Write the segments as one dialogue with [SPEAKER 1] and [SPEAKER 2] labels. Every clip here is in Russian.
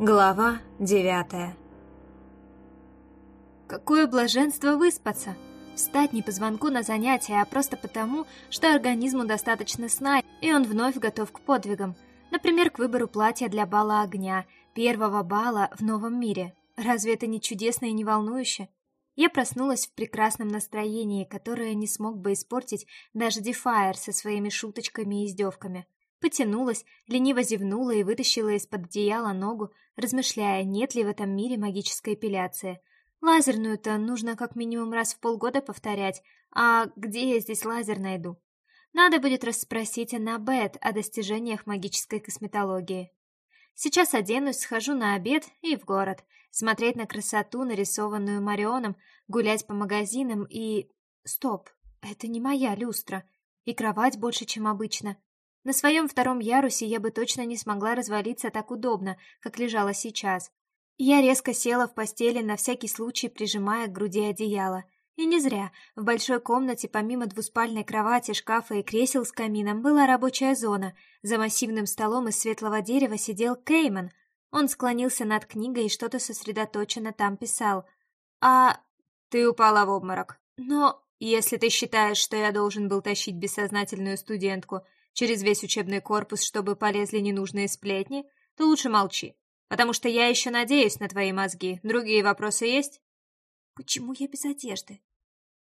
[SPEAKER 1] Глава девятая
[SPEAKER 2] Какое блаженство выспаться! Встать не по звонку на занятия, а просто потому, что организму достаточно сна, и он вновь готов к подвигам. Например, к выбору платья для бала огня, первого бала в новом мире. Разве это не чудесно и не волнующе? Я проснулась в прекрасном настроении, которое не смог бы испортить даже Дефайр со своими шуточками и издевками. Потянулась, лениво зевнула и вытащила из-под одеяла ногу, размышляя, нет ли в этом мире магической эпиляции. Лазерную-то нужно как минимум раз в полгода повторять, а где я здесь лазер найду? Надо будет расспросить Аннабет о достижениях магической косметологии. Сейчас оденусь, схожу на обед и в город, смотреть на красоту, нарисованную Марионом, гулять по магазинам и... Стоп, это не моя люстра. И кровать больше, чем обычно. На своем втором ярусе я бы точно не смогла развалиться так удобно, как лежала сейчас. Я резко села в постели, на всякий случай прижимая к груди одеяло. И не зря. В большой комнате, помимо двуспальной кровати, шкафа и кресел с камином, была рабочая зона. За массивным столом из светлого дерева сидел Кейман. Он склонился над книгой и что-то сосредоточенно там писал. «А...» «Ты упала в обморок. Но если ты считаешь, что я должен был тащить бессознательную студентку через весь учебный корпус, чтобы полезли ненужные сплетни, то лучше молчи. Потому что я еще надеюсь на твои мозги. Другие вопросы есть?» «Почему я без одежды?»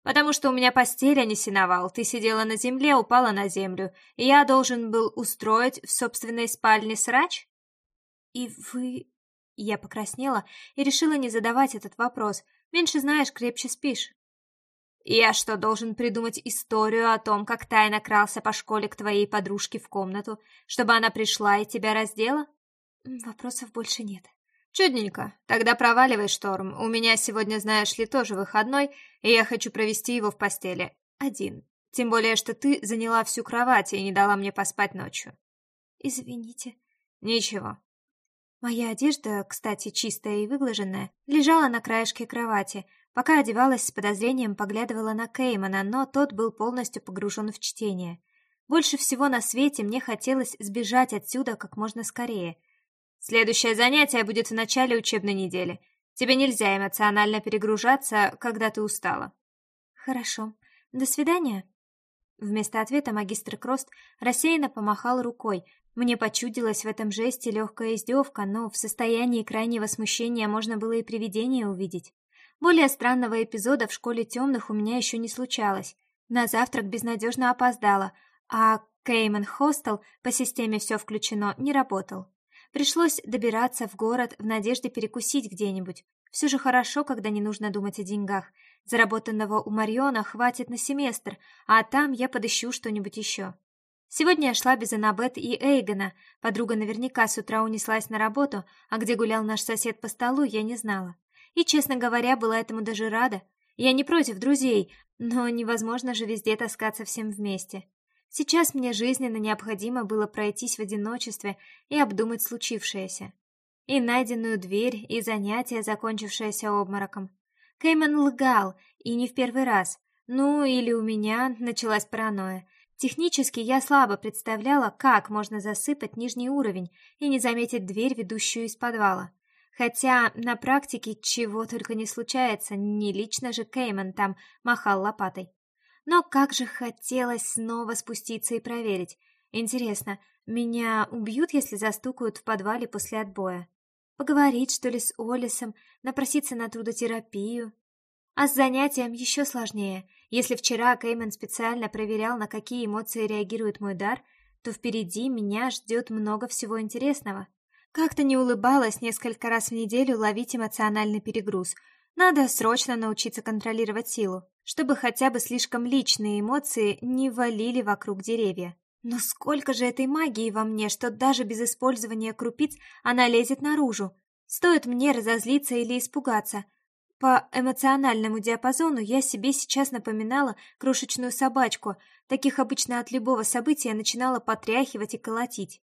[SPEAKER 2] «Потому что у меня постель, а не сеновал. Ты сидела на земле, упала на землю, и я должен был устроить в собственной спальне срач?» «И вы...» Я покраснела и решила не задавать этот вопрос. Меньше знаешь, крепче спишь. «Я что, должен придумать историю о том, как тайно крался по школе к твоей подружке в комнату, чтобы она пришла и тебя раздела?» «Вопросов больше нет». «Чудненько. Тогда проваливай, Шторм. У меня сегодня, знаешь ли, тоже выходной, и я хочу провести его в постели. Один. Тем более, что ты заняла всю кровать и не дала мне поспать ночью». «Извините».
[SPEAKER 1] «Ничего».
[SPEAKER 2] Моя одежда, кстати, чистая и выглаженная, лежала на краешке кровати. Пока одевалась, с подозрением поглядывала на Кеймана, но тот был полностью погружен в чтение. Больше всего на свете мне хотелось сбежать отсюда как можно скорее — Следующее занятие будет в начале учебной недели. Тебе нельзя эмоционально перегружаться, когда ты устала. Хорошо. До свидания. Вместо ответа магистр Крост рассеянно помахал рукой. Мне почудилась в этом жесте легкая издевка, но в состоянии крайнего смущения можно было и привидение увидеть. Более странного эпизода в школе темных у меня еще не случалось. На завтрак безнадежно опоздала, а Кейман Хостел по системе «все включено» не работал. Пришлось добираться в город в надежде перекусить где-нибудь. Все же хорошо, когда не нужно думать о деньгах. Заработанного у Мариона хватит на семестр, а там я подыщу что-нибудь еще. Сегодня я шла без Анабет и Эйгона. Подруга наверняка с утра унеслась на работу, а где гулял наш сосед по столу, я не знала. И, честно говоря, была этому даже рада. Я не против друзей, но невозможно же везде таскаться всем вместе. Сейчас мне жизненно необходимо было пройтись в одиночестве и обдумать случившееся. И найденную дверь, и занятие, закончившееся обмороком. Кейман лгал, и не в первый раз. Ну, или у меня началась паранойя. Технически я слабо представляла, как можно засыпать нижний уровень и не заметить дверь, ведущую из подвала. Хотя на практике чего только не случается, не лично же Кейман там махал лопатой. Но как же хотелось снова спуститься и проверить. Интересно, меня убьют, если застукают в подвале после отбоя? Поговорить, что ли, с Олисом, напроситься на трудотерапию? А с занятием еще сложнее. Если вчера Кеймен специально проверял, на какие эмоции реагирует мой дар, то впереди меня ждет много всего интересного. Как-то не улыбалась несколько раз в неделю ловить эмоциональный перегруз. Надо срочно научиться контролировать силу чтобы хотя бы слишком личные эмоции не валили вокруг деревья. Но сколько же этой магии во мне, что даже без использования крупиц она лезет наружу. Стоит мне разозлиться или испугаться. По эмоциональному диапазону я себе сейчас напоминала крошечную собачку. Таких обычно от любого события начинала потряхивать и колотить.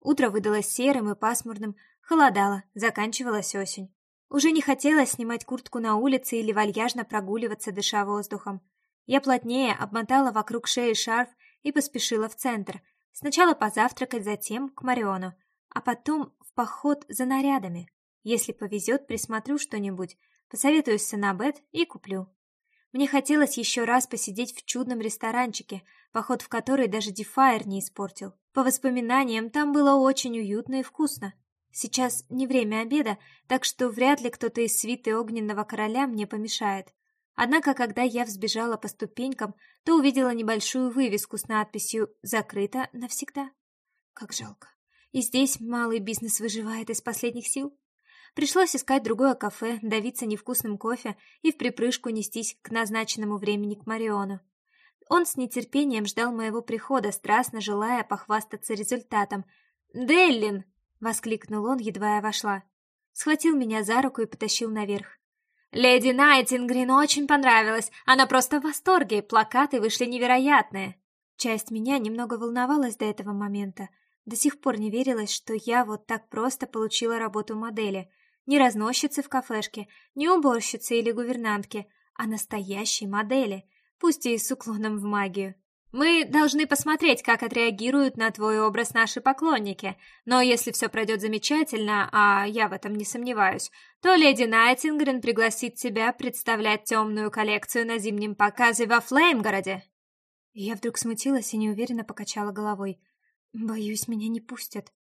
[SPEAKER 2] Утро выдалось серым и пасмурным, холодало, заканчивалась осень. Уже не хотелось снимать куртку на улице или вальяжно прогуливаться, дыша воздухом. Я плотнее обмотала вокруг шеи шарф и поспешила в центр. Сначала позавтракать, затем к Мариону. а потом в поход за нарядами. Если повезет, присмотрю что-нибудь, посоветуюсь с Анабет и куплю. Мне хотелось еще раз посидеть в чудном ресторанчике, поход в который даже Дефайр не испортил. По воспоминаниям, там было очень уютно и вкусно. Сейчас не время обеда, так что вряд ли кто-то из свиты Огненного Короля мне помешает. Однако, когда я взбежала по ступенькам, то увидела небольшую вывеску с надписью «Закрыто навсегда». Как жалко. И здесь малый бизнес выживает из последних сил. Пришлось искать другое кафе, давиться невкусным кофе и в припрыжку нестись к назначенному времени к Мариону. Он с нетерпением ждал моего прихода, страстно желая похвастаться результатом. «Деллин!» — воскликнул он, едва я вошла. Схватил меня за руку и потащил наверх. «Леди Найтингрин очень понравилась. Она просто в восторге. Плакаты вышли невероятные». Часть меня немного волновалась до этого момента. До сих пор не верилось, что я вот так просто получила работу модели. Не разносчицы в кафешке, не уборщицы или гувернантки, а настоящей модели, пусть и с уклоном в магию. Мы должны посмотреть, как отреагируют на твой образ наши поклонники. Но если все пройдет замечательно, а я в этом не сомневаюсь, то леди Найтингрен пригласит тебя представлять темную коллекцию на зимнем показе во Флеймгороде. Я вдруг смутилась и неуверенно покачала головой. Боюсь, меня не пустят.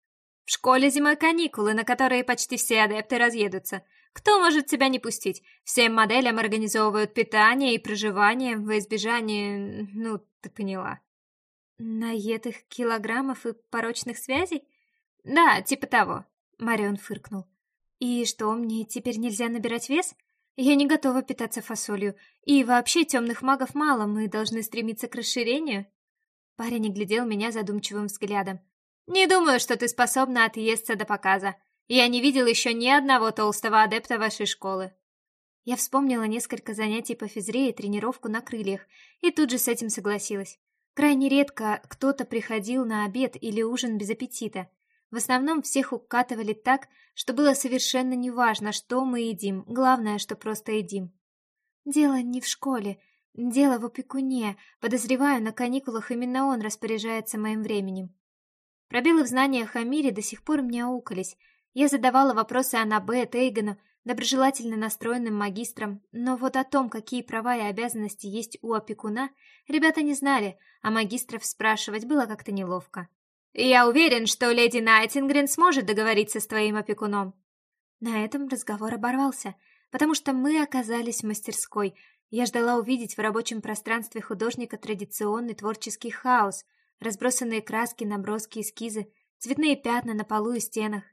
[SPEAKER 2] В школе зимой каникулы, на которые почти все адепты разъедутся. Кто может тебя не пустить? Всем моделям организовывают питание и проживание во избежание... Ну, ты поняла. Наетых килограммов и порочных связей? Да, типа того. Марион фыркнул. И что, мне теперь нельзя набирать вес? Я не готова питаться фасолью. И вообще темных магов мало, мы должны стремиться к расширению. Парень глядел меня задумчивым взглядом. «Не думаю, что ты способна отъесться до показа. Я не видел еще ни одного толстого адепта вашей школы». Я вспомнила несколько занятий по физре и тренировку на крыльях, и тут же с этим согласилась. Крайне редко кто-то приходил на обед или ужин без аппетита. В основном всех укатывали так, что было совершенно неважно, что мы едим, главное, что просто едим. Дело не в школе, дело в опекуне. Подозреваю, на каникулах именно он распоряжается моим временем. Пробелы в знаниях о мире до сих пор мне аукались. Я задавала вопросы Аннабе, Тейгану, доброжелательно настроенным магистрам, но вот о том, какие права и обязанности есть у опекуна, ребята не знали, а магистров спрашивать было как-то неловко. «Я уверен, что леди Найтингрен сможет договориться с твоим опекуном». На этом разговор оборвался, потому что мы оказались в мастерской. Я ждала увидеть в рабочем пространстве художника традиционный творческий хаос — разбросанные краски, наброски, эскизы, цветные пятна на полу и стенах.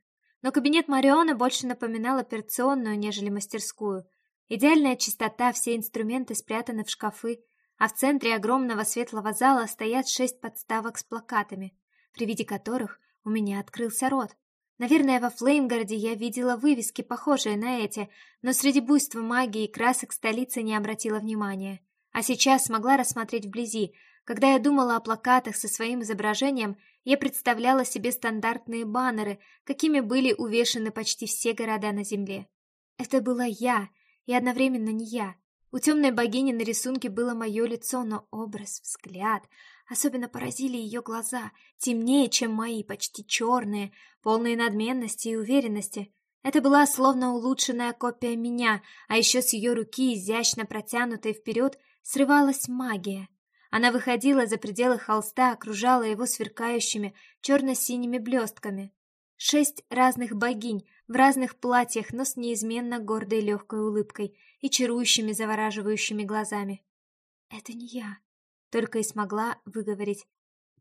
[SPEAKER 2] Но кабинет Мариона больше напоминал операционную, нежели мастерскую. Идеальная чистота, все инструменты спрятаны в шкафы, а в центре огромного светлого зала стоят шесть подставок с плакатами, при виде которых у меня открылся рот. Наверное, во Флеймгарде я видела вывески, похожие на эти, но среди буйства магии и красок столицы не обратила внимания. А сейчас смогла рассмотреть вблизи, когда я думала о плакатах со своим изображением, я представляла себе стандартные баннеры, какими были увешаны почти все города на Земле. Это была я, и одновременно не я. У темной богини на рисунке было мое лицо, но образ, взгляд... Особенно поразили ее глаза, темнее, чем мои, почти черные, полные надменности и уверенности. Это была словно улучшенная копия меня, а еще с ее руки, изящно протянутой вперед, срывалась магия. Она выходила за пределы холста, окружала его сверкающими черно-синими блестками. Шесть разных богинь в разных платьях, но с неизменно гордой легкой улыбкой и чарующими завораживающими глазами. «Это не я», — только и смогла выговорить.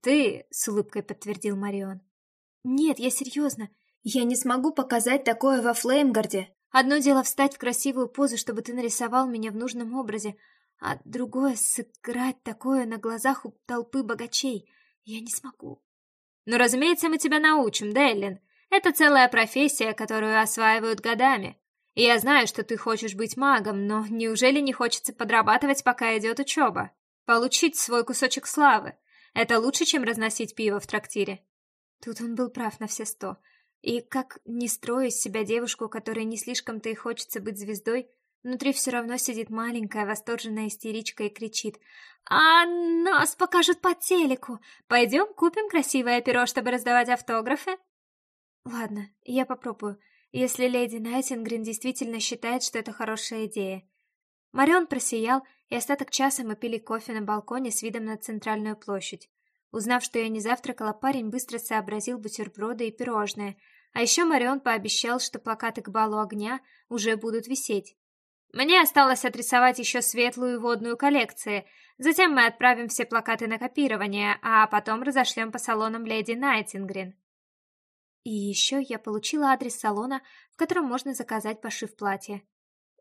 [SPEAKER 2] «Ты», — с улыбкой подтвердил Марион. «Нет, я серьезно. Я не смогу показать такое во Флеймгарде. Одно дело встать в красивую позу, чтобы ты нарисовал меня в нужном образе, а другое — сыграть такое на глазах у толпы богачей. Я не смогу. Ну, разумеется, мы тебя научим, Деллин. Это целая профессия, которую осваивают годами. И я знаю, что ты хочешь быть магом, но неужели не хочется подрабатывать, пока идет учеба? Получить свой кусочек славы. Это лучше, чем разносить пиво в трактире. Тут он был прав на все сто. И как не строить из себя девушку, которой не слишком-то и хочется быть звездой, Внутри все равно сидит маленькая восторженная истеричка и кричит «А нас покажут по телеку! Пойдем купим красивое перо, чтобы раздавать автографы?» Ладно, я попробую, если леди Найтингрин действительно считает, что это хорошая идея. Марион просиял, и остаток часа мы пили кофе на балконе с видом на центральную площадь. Узнав, что я не завтракала, парень быстро сообразил бутерброды и пирожные, а еще Марион пообещал, что плакаты к балу огня уже будут висеть. Мне осталось отрисовать еще светлую водную коллекцию. Затем мы отправим все плакаты на копирование, а потом разошлем по салонам леди Найтингрин. И еще я получила адрес салона, в котором можно заказать пошив платья.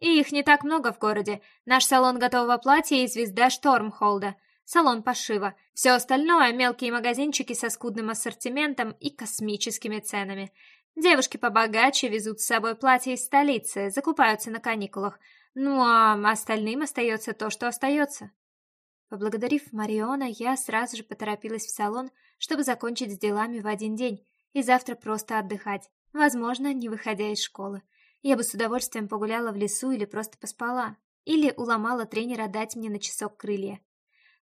[SPEAKER 2] И их не так много в городе. Наш салон готового платья и звезда Штормхолда. Салон пошива. Все остальное — мелкие магазинчики со скудным ассортиментом и космическими ценами. Девушки побогаче везут с собой платья из столицы, закупаются на каникулах. Ну а остальным остается то, что остается. Поблагодарив Мариона, я сразу же поторопилась в салон, чтобы закончить с делами в один день и завтра просто отдыхать, возможно, не выходя из школы. Я бы с удовольствием погуляла в лесу или просто поспала, или уломала тренера дать мне на часок крылья.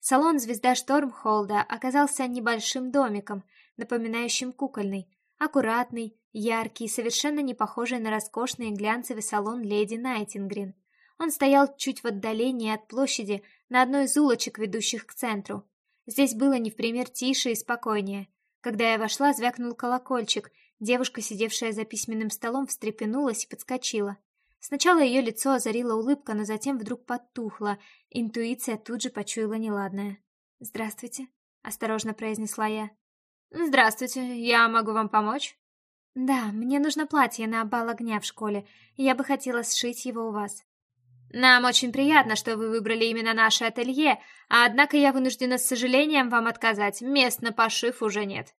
[SPEAKER 2] Салон «Звезда Штормхолда» оказался небольшим домиком, напоминающим кукольный, аккуратный, яркий, совершенно не похожий на роскошный глянцевый салон леди Найтингрин. Он стоял чуть в отдалении от площади, на одной из улочек, ведущих к центру. Здесь было не в пример тише и спокойнее. Когда я вошла, звякнул колокольчик. Девушка, сидевшая за письменным столом, встрепенулась и подскочила. Сначала ее лицо озарила улыбка, но затем вдруг потухло. Интуиция тут же почуяла неладное. «Здравствуйте», — осторожно произнесла я. «Здравствуйте, я могу вам помочь?» «Да, мне нужно платье на бал огня в школе, я бы хотела сшить его у вас». «Нам очень приятно, что вы выбрали именно наше ателье, а однако я вынуждена с сожалением вам отказать, мест на пошив уже нет».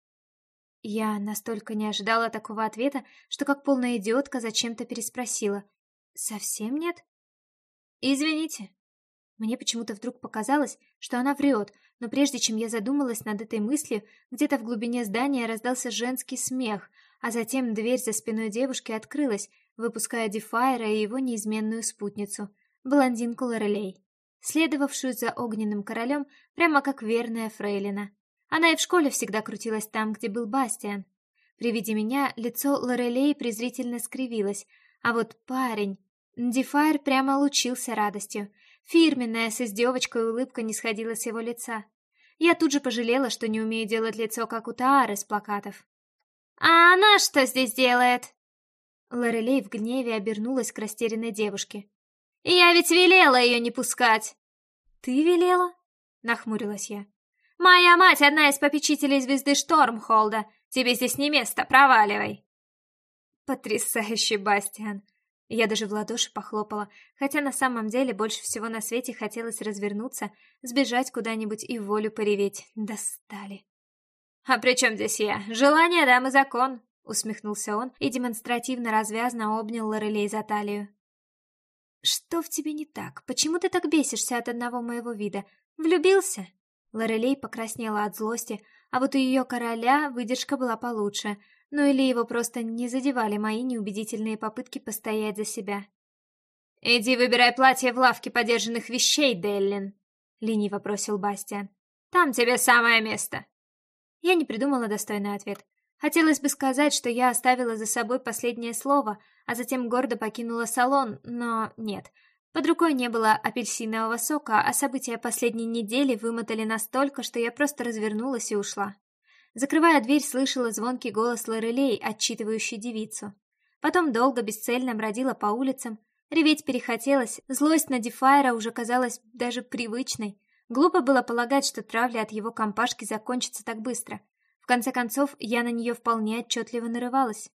[SPEAKER 2] Я настолько не ожидала такого ответа, что как полная идиотка зачем-то переспросила. «Совсем нет?» «Извините». Мне почему-то вдруг показалось, что она врет, но прежде чем я задумалась над этой мыслью, где-то в глубине здания раздался женский смех, а затем дверь за спиной девушки открылась, выпуская Дефайра и его неизменную спутницу — блондинку Лорелей, следовавшую за огненным королем прямо как верная фрейлина. Она и в школе всегда крутилась там, где был Бастиан. При виде меня лицо Лорелей презрительно скривилось, а вот парень... Дефайр прямо лучился радостью. Фирменная с издевочкой улыбка не сходила с его лица. Я тут же пожалела, что не умею делать лицо, как у Таары с плакатов. «А она что здесь делает?» Лорелей в гневе обернулась к растерянной девушке. «Я ведь велела ее не пускать!» «Ты велела?» — нахмурилась я. «Моя мать одна из попечителей звезды Штормхолда. Тебе здесь не место, проваливай!» Потрясающий Бастиан! Я даже в ладоши похлопала, хотя на самом деле больше всего на свете хотелось развернуться, сбежать куда-нибудь и волю пореветь. Достали. «А при чем здесь я? Желание дам и закон!» — усмехнулся он и демонстративно развязно обнял Лорелей за талию. «Что в тебе не так? Почему ты так бесишься от одного моего вида? Влюбился?» Лорелей покраснела от злости, а вот у ее короля выдержка была получше, ну или его просто не задевали мои неубедительные попытки постоять за себя. «Иди выбирай платье в лавке подержанных вещей, Деллин», — лениво бросил Бастиан. «Там тебе самое место». Я не придумала достойный ответ. Хотелось бы сказать, что я оставила за собой последнее слово, а затем гордо покинула салон, но нет. Под рукой не было апельсинового сока, а события последней недели вымотали настолько, что я просто развернулась и ушла. Закрывая дверь, слышала звонкий голос Лорелей, отчитывающий девицу. Потом долго бесцельно бродила по улицам. Реветь перехотелось, злость на Дефайра уже казалась даже привычной. Глупо было полагать, что травля от его компашки закончится так быстро. В конце концов, я на нее вполне отчетливо нарывалась.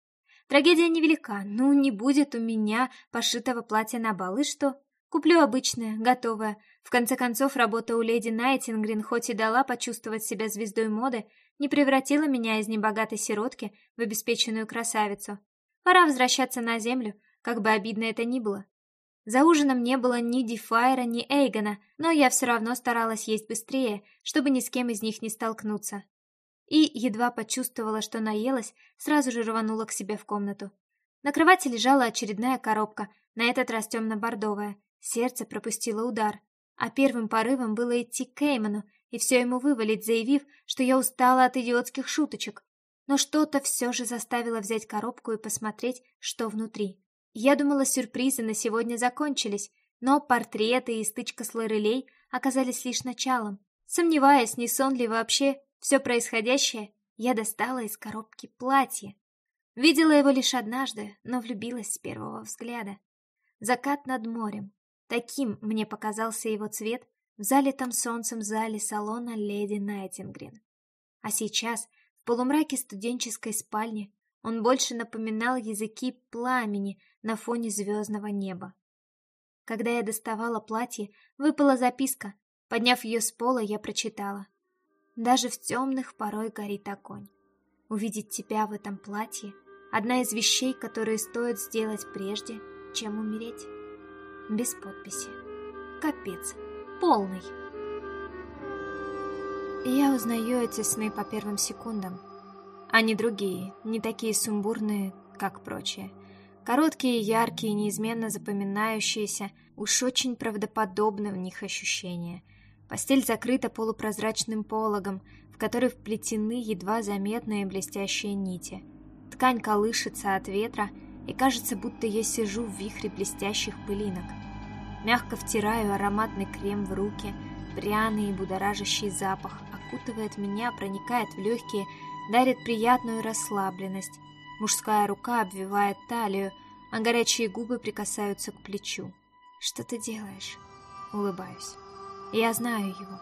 [SPEAKER 2] Трагедия невелика, ну не будет у меня пошитого платья на бал, и что? Куплю обычное, готовое. В конце концов, работа у леди Найтингрин хоть и дала почувствовать себя звездой моды, не превратила меня из небогатой сиротки в обеспеченную красавицу. Пора возвращаться на землю, как бы обидно это ни было. За ужином не было ни Дефайра, ни Эйгона, но я все равно старалась есть быстрее, чтобы ни с кем из них не столкнуться и, едва почувствовала, что наелась, сразу же рванула к себе в комнату. На кровати лежала очередная коробка, на этот раз темно-бордовая. Сердце пропустило удар, а первым порывом было идти к Кейману и все ему вывалить, заявив, что я устала от идиотских шуточек. но что-то все же заставило взять коробку и посмотреть, что внутри. Я думала, сюрпризы на сегодня закончились, но портреты и стычка с Лорелей оказались лишь началом. Сомневаясь, не сон ли вообще все происходящее, я достала из коробки платье. Видела его лишь однажды, но влюбилась с первого взгляда. Закат над морем. Таким мне показался его цвет в залитом солнцем зале салона леди Найтингрин. А сейчас, в полумраке студенческой спальни, он больше напоминал языки пламени на фоне звездного неба. Когда я доставала платье, выпала записка. Подняв ее с пола, я прочитала. Даже в темных порой горит огонь. Увидеть тебя в этом платье — одна из вещей, которые стоит сделать прежде, чем умереть. Без подписи. Капец. Полный. Я узнаю эти сны по первым секундам. Они другие, не такие сумбурные, как прочие. Короткие, яркие, неизменно запоминающиеся, уж очень правдоподобны в них ощущения. Постель закрыта полупрозрачным пологом, в который вплетены едва заметные блестящие нити. Ткань колышется от ветра, и кажется, будто я сижу в вихре блестящих пылинок. Мягко втираю ароматный крем в руки, пряный и будоражащий запах окутывает меня, проникает в легкие, дарит приятную расслабленность. Мужская рука обвивает талию, а горячие губы прикасаются к плечу. «Что ты делаешь?» Улыбаюсь. Я знаю его,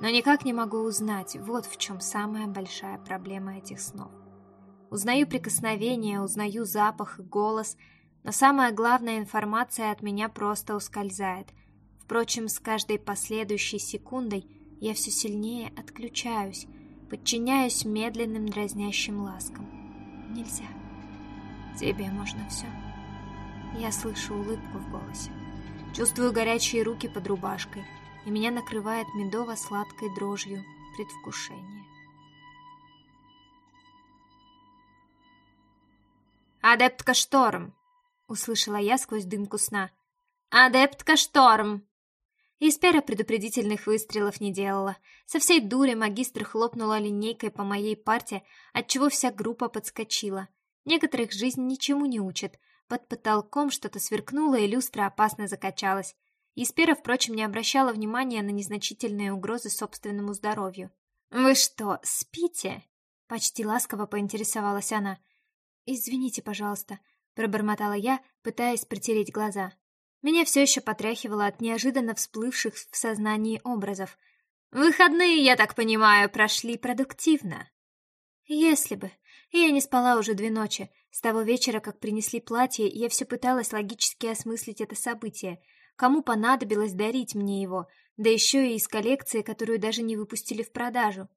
[SPEAKER 2] но никак не могу узнать, вот в чем самая большая проблема этих снов. Узнаю прикосновение, узнаю запах и голос, но самая главная информация от меня просто ускользает. Впрочем, с каждой последующей секундой я все сильнее отключаюсь, подчиняюсь медленным дразнящим ласкам. Нельзя. Тебе можно все. Я слышу улыбку в голосе. Чувствую горячие руки под рубашкой, и меня накрывает медово-сладкой дрожью предвкушения.
[SPEAKER 1] «Адептка Шторм!» — услышала я сквозь дымку сна. «Адептка Шторм!» Испера предупредительных выстрелов не делала. Со всей дури магистр хлопнула линейкой по моей парте, отчего вся группа подскочила. Некоторых жизнь ничему не учит. Под потолком что-то сверкнуло, и люстра опасно закачалась. Испера, впрочем, не обращала внимания на незначительные угрозы собственному здоровью. «Вы что, спите?» Почти ласково поинтересовалась она. «Извините, пожалуйста», — пробормотала я, пытаясь протереть глаза. Меня все еще потряхивало от неожиданно всплывших в сознании образов. «Выходные, я так понимаю, прошли продуктивно?» «Если бы. Я не спала уже две ночи. С того вечера, как принесли платье, я все пыталась логически осмыслить это событие. Кому понадобилось дарить мне его, да еще и из коллекции, которую даже не выпустили в продажу.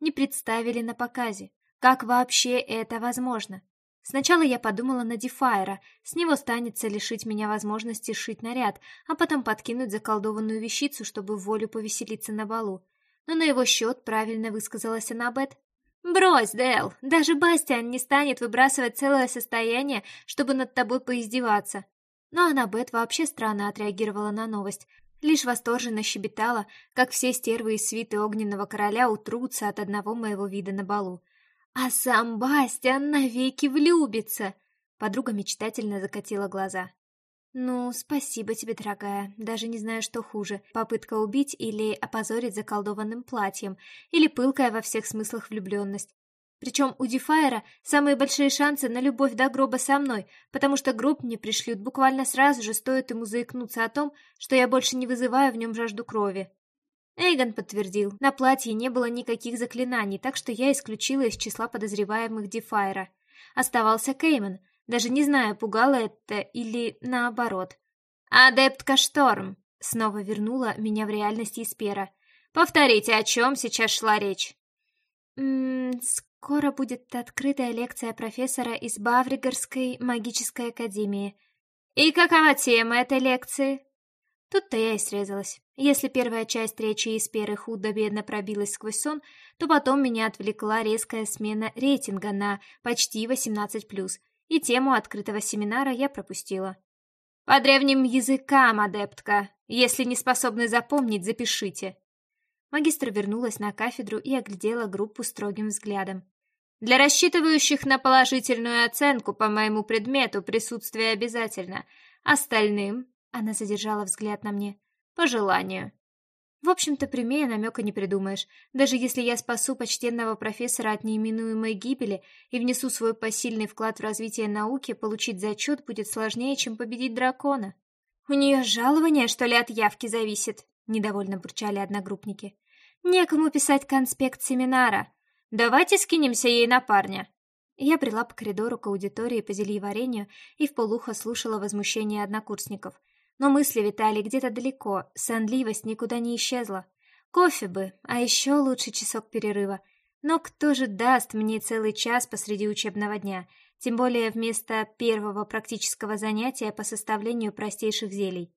[SPEAKER 1] Не представили на показе. Как вообще это возможно? Сначала я подумала на Дефайра, с него станется лишить меня возможности шить наряд, а потом подкинуть заколдованную вещицу, чтобы волю повеселиться на балу. Но на его счет правильно высказалась Аннабет. «Брось, Дэл, даже Бастиан не станет выбрасывать целое состояние, чтобы над тобой поиздеваться». Но Аннабет вообще странно отреагировала на новость, лишь восторженно щебетала, как все стервы из свиты Огненного Короля утрутся от одного моего вида на балу. А сам Бастиан навеки влюбится. Подруга мечтательно закатила глаза. Ну, спасибо тебе, дорогая. Даже не знаю, что хуже: попытка убить или опозорить заколдованным платьем, или пылкая во всех смыслах влюбленность. Причем у Дефайра самые большие шансы на любовь до гроба со мной, потому что гроб мне пришлют буквально сразу же, стоит ему заикнуться о том, что я больше не вызываю в нем жажду крови. Эйгон подтвердил, на платье не было никаких заклинаний, так что я исключила из числа подозреваемых Дефайра. Оставался Кейман, даже не знаю, пугало это или наоборот. «Адептка Шторм!» Снова вернула меня в реальность Испера. «Повторите, о чем сейчас шла речь?» «М -м, «Скоро будет открытая лекция профессора из Бавригерской магической академии». «И какова тема этой лекции?» Тут-то я и срезалась. Если первая часть речи из перы худо-бедно пробилась сквозь сон, то потом меня отвлекла резкая смена рейтинга на почти 18+, и тему открытого семинара я пропустила. «По древним языкам, адептка! Если не способны запомнить, запишите!» Магистр вернулась на кафедру и оглядела группу строгим взглядом. Для рассчитывающих на положительную оценку по моему предмету присутствие обязательно. Остальным, она задержала взгляд на мне, по желанию. В общем-то, прямее намека не придумаешь. Даже если я спасу почтенного профессора от неименуемой гибели и внесу свой посильный вклад в развитие науки, получить зачет будет сложнее, чем победить дракона. У нее жалование, что ли, от явки зависит? Недовольно бурчали одногруппники. Некому писать конспект семинара. Давайте скинемся ей на парня. Я брела по коридору к аудитории по зельеварению и вполуха слушала возмущение однокурсников. Но мысли витали где-то далеко, сонливость никуда не исчезла. Кофе бы, а еще лучше часок перерыва. Но кто же даст мне целый час посреди учебного дня, тем более вместо первого практического занятия по составлению простейших зелий?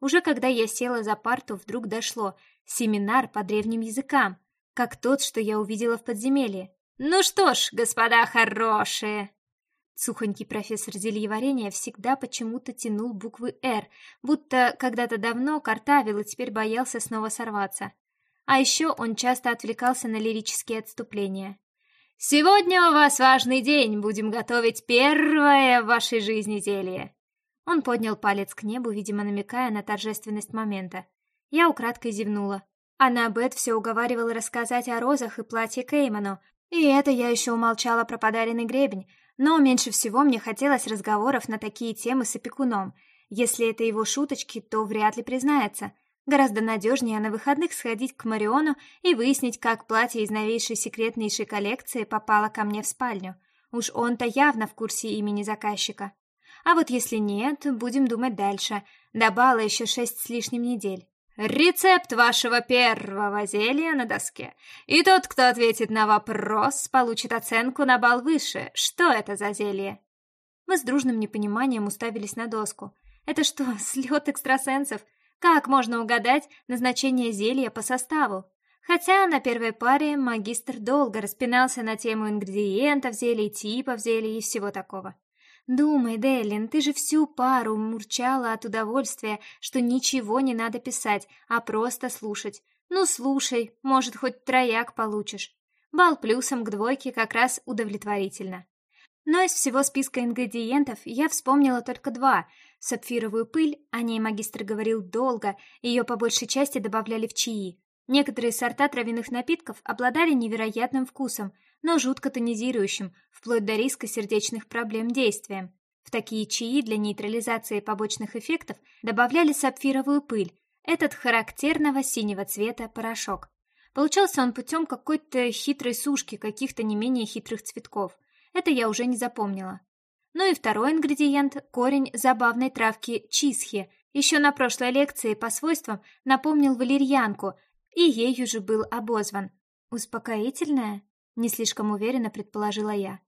[SPEAKER 1] Уже когда я села за парту, вдруг дошло — семинар по древним языкам — как тот, что я увидела в подземелье. «Ну что ж, господа хорошие!» Сухонький профессор зельеварения всегда почему-то тянул буквы «Р», будто когда-то давно картавил и теперь боялся снова сорваться. А еще он часто отвлекался на лирические отступления. «Сегодня у вас важный день, будем готовить первое в вашей жизни зелье!» Он поднял палец к небу, видимо, намекая на торжественность момента. Я украдкой зевнула. Аннабет все уговаривала рассказать о розах и платье Кейману, и это я еще умолчала про подаренный гребень, но меньше всего мне хотелось разговоров на такие темы с опекуном. Если это его шуточки, то вряд ли признается. Гораздо надежнее на выходных сходить к Мариону и выяснить, как платье из новейшей секретнейшей коллекции попало ко мне в спальню. Уж он-то явно в курсе имени заказчика. А вот если нет, будем думать дальше. До бала еще шесть с лишним недель. Рецепт вашего первого зелья на доске. И тот, кто ответит на вопрос, получит оценку на балл выше. Что это за зелье? Мы с дружным непониманием уставились на доску. Это что, слет экстрасенсов? Как можно угадать назначение зелья по составу? Хотя на первой паре магистр долго распинался на тему ингредиентов зелий, типов зелий и всего такого. «Думай, Делин, ты же всю пару мурчала от удовольствия, что ничего не надо писать, а просто слушать. Ну, слушай, может, хоть трояк получишь. Бал плюсом к двойке как раз удовлетворительно». Но из всего списка ингредиентов я вспомнила только два. Сапфировую пыль, о ней магистр говорил долго, ее по большей части добавляли в чаи. Некоторые сорта травяных напитков обладали невероятным вкусом, но жутко тонизирующим, вплоть до риска сердечных проблем действием. В такие чаи для нейтрализации побочных эффектов добавляли сапфировую пыль, этот характерного синего цвета порошок. Получался он путем какой-то хитрой сушки каких-то не менее хитрых цветков. Это я уже не запомнила. Ну и второй ингредиент – корень забавной травки чисхи. Еще на прошлой лекции по свойствам напомнил валерьянку, и ею же был обозван. Успокоительная? Не слишком уверенно предположила я.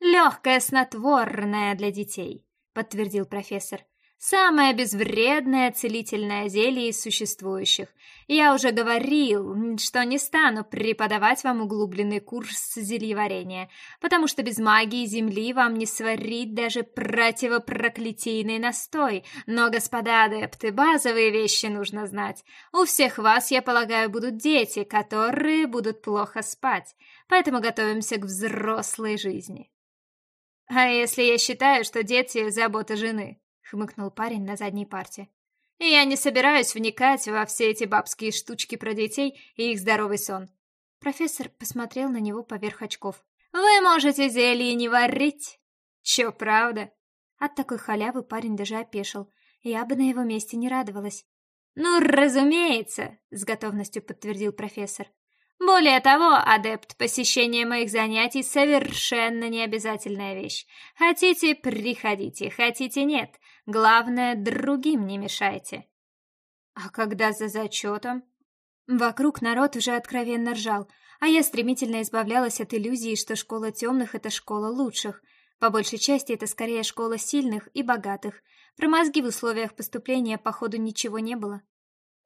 [SPEAKER 1] «Легкое снотворное для детей», — подтвердил профессор. «Самое безвредное целительное зелье из существующих. Я уже говорил, что не стану преподавать вам углубленный курс зельеварения, потому что без магии Земли вам не сварить даже противопроклятийный настой. Но, господа адепты, базовые вещи нужно знать. У всех вас, я полагаю, будут дети, которые будут плохо спать поэтому готовимся к взрослой жизни. А если я считаю, что дети — забота жены? Хмыкнул парень на задней парте. Я не собираюсь вникать во все эти бабские штучки про детей и их здоровый сон. Профессор посмотрел на него поверх очков. Вы можете зелье не варить. Чё, правда? От такой халявы парень даже опешил. Я бы на его месте не радовалась. «Ну, разумеется», — с готовностью подтвердил профессор. Более того, адепт, посещение моих занятий совершенно необязательная вещь. Хотите — приходите, хотите — нет. Главное, другим не мешайте. А когда за зачетом? Вокруг народ уже откровенно ржал, а я стремительно избавлялась от иллюзии, что школа темных — это школа лучших. По большей части это скорее школа сильных и богатых. Про мозги в условиях поступления, походу, ничего не было.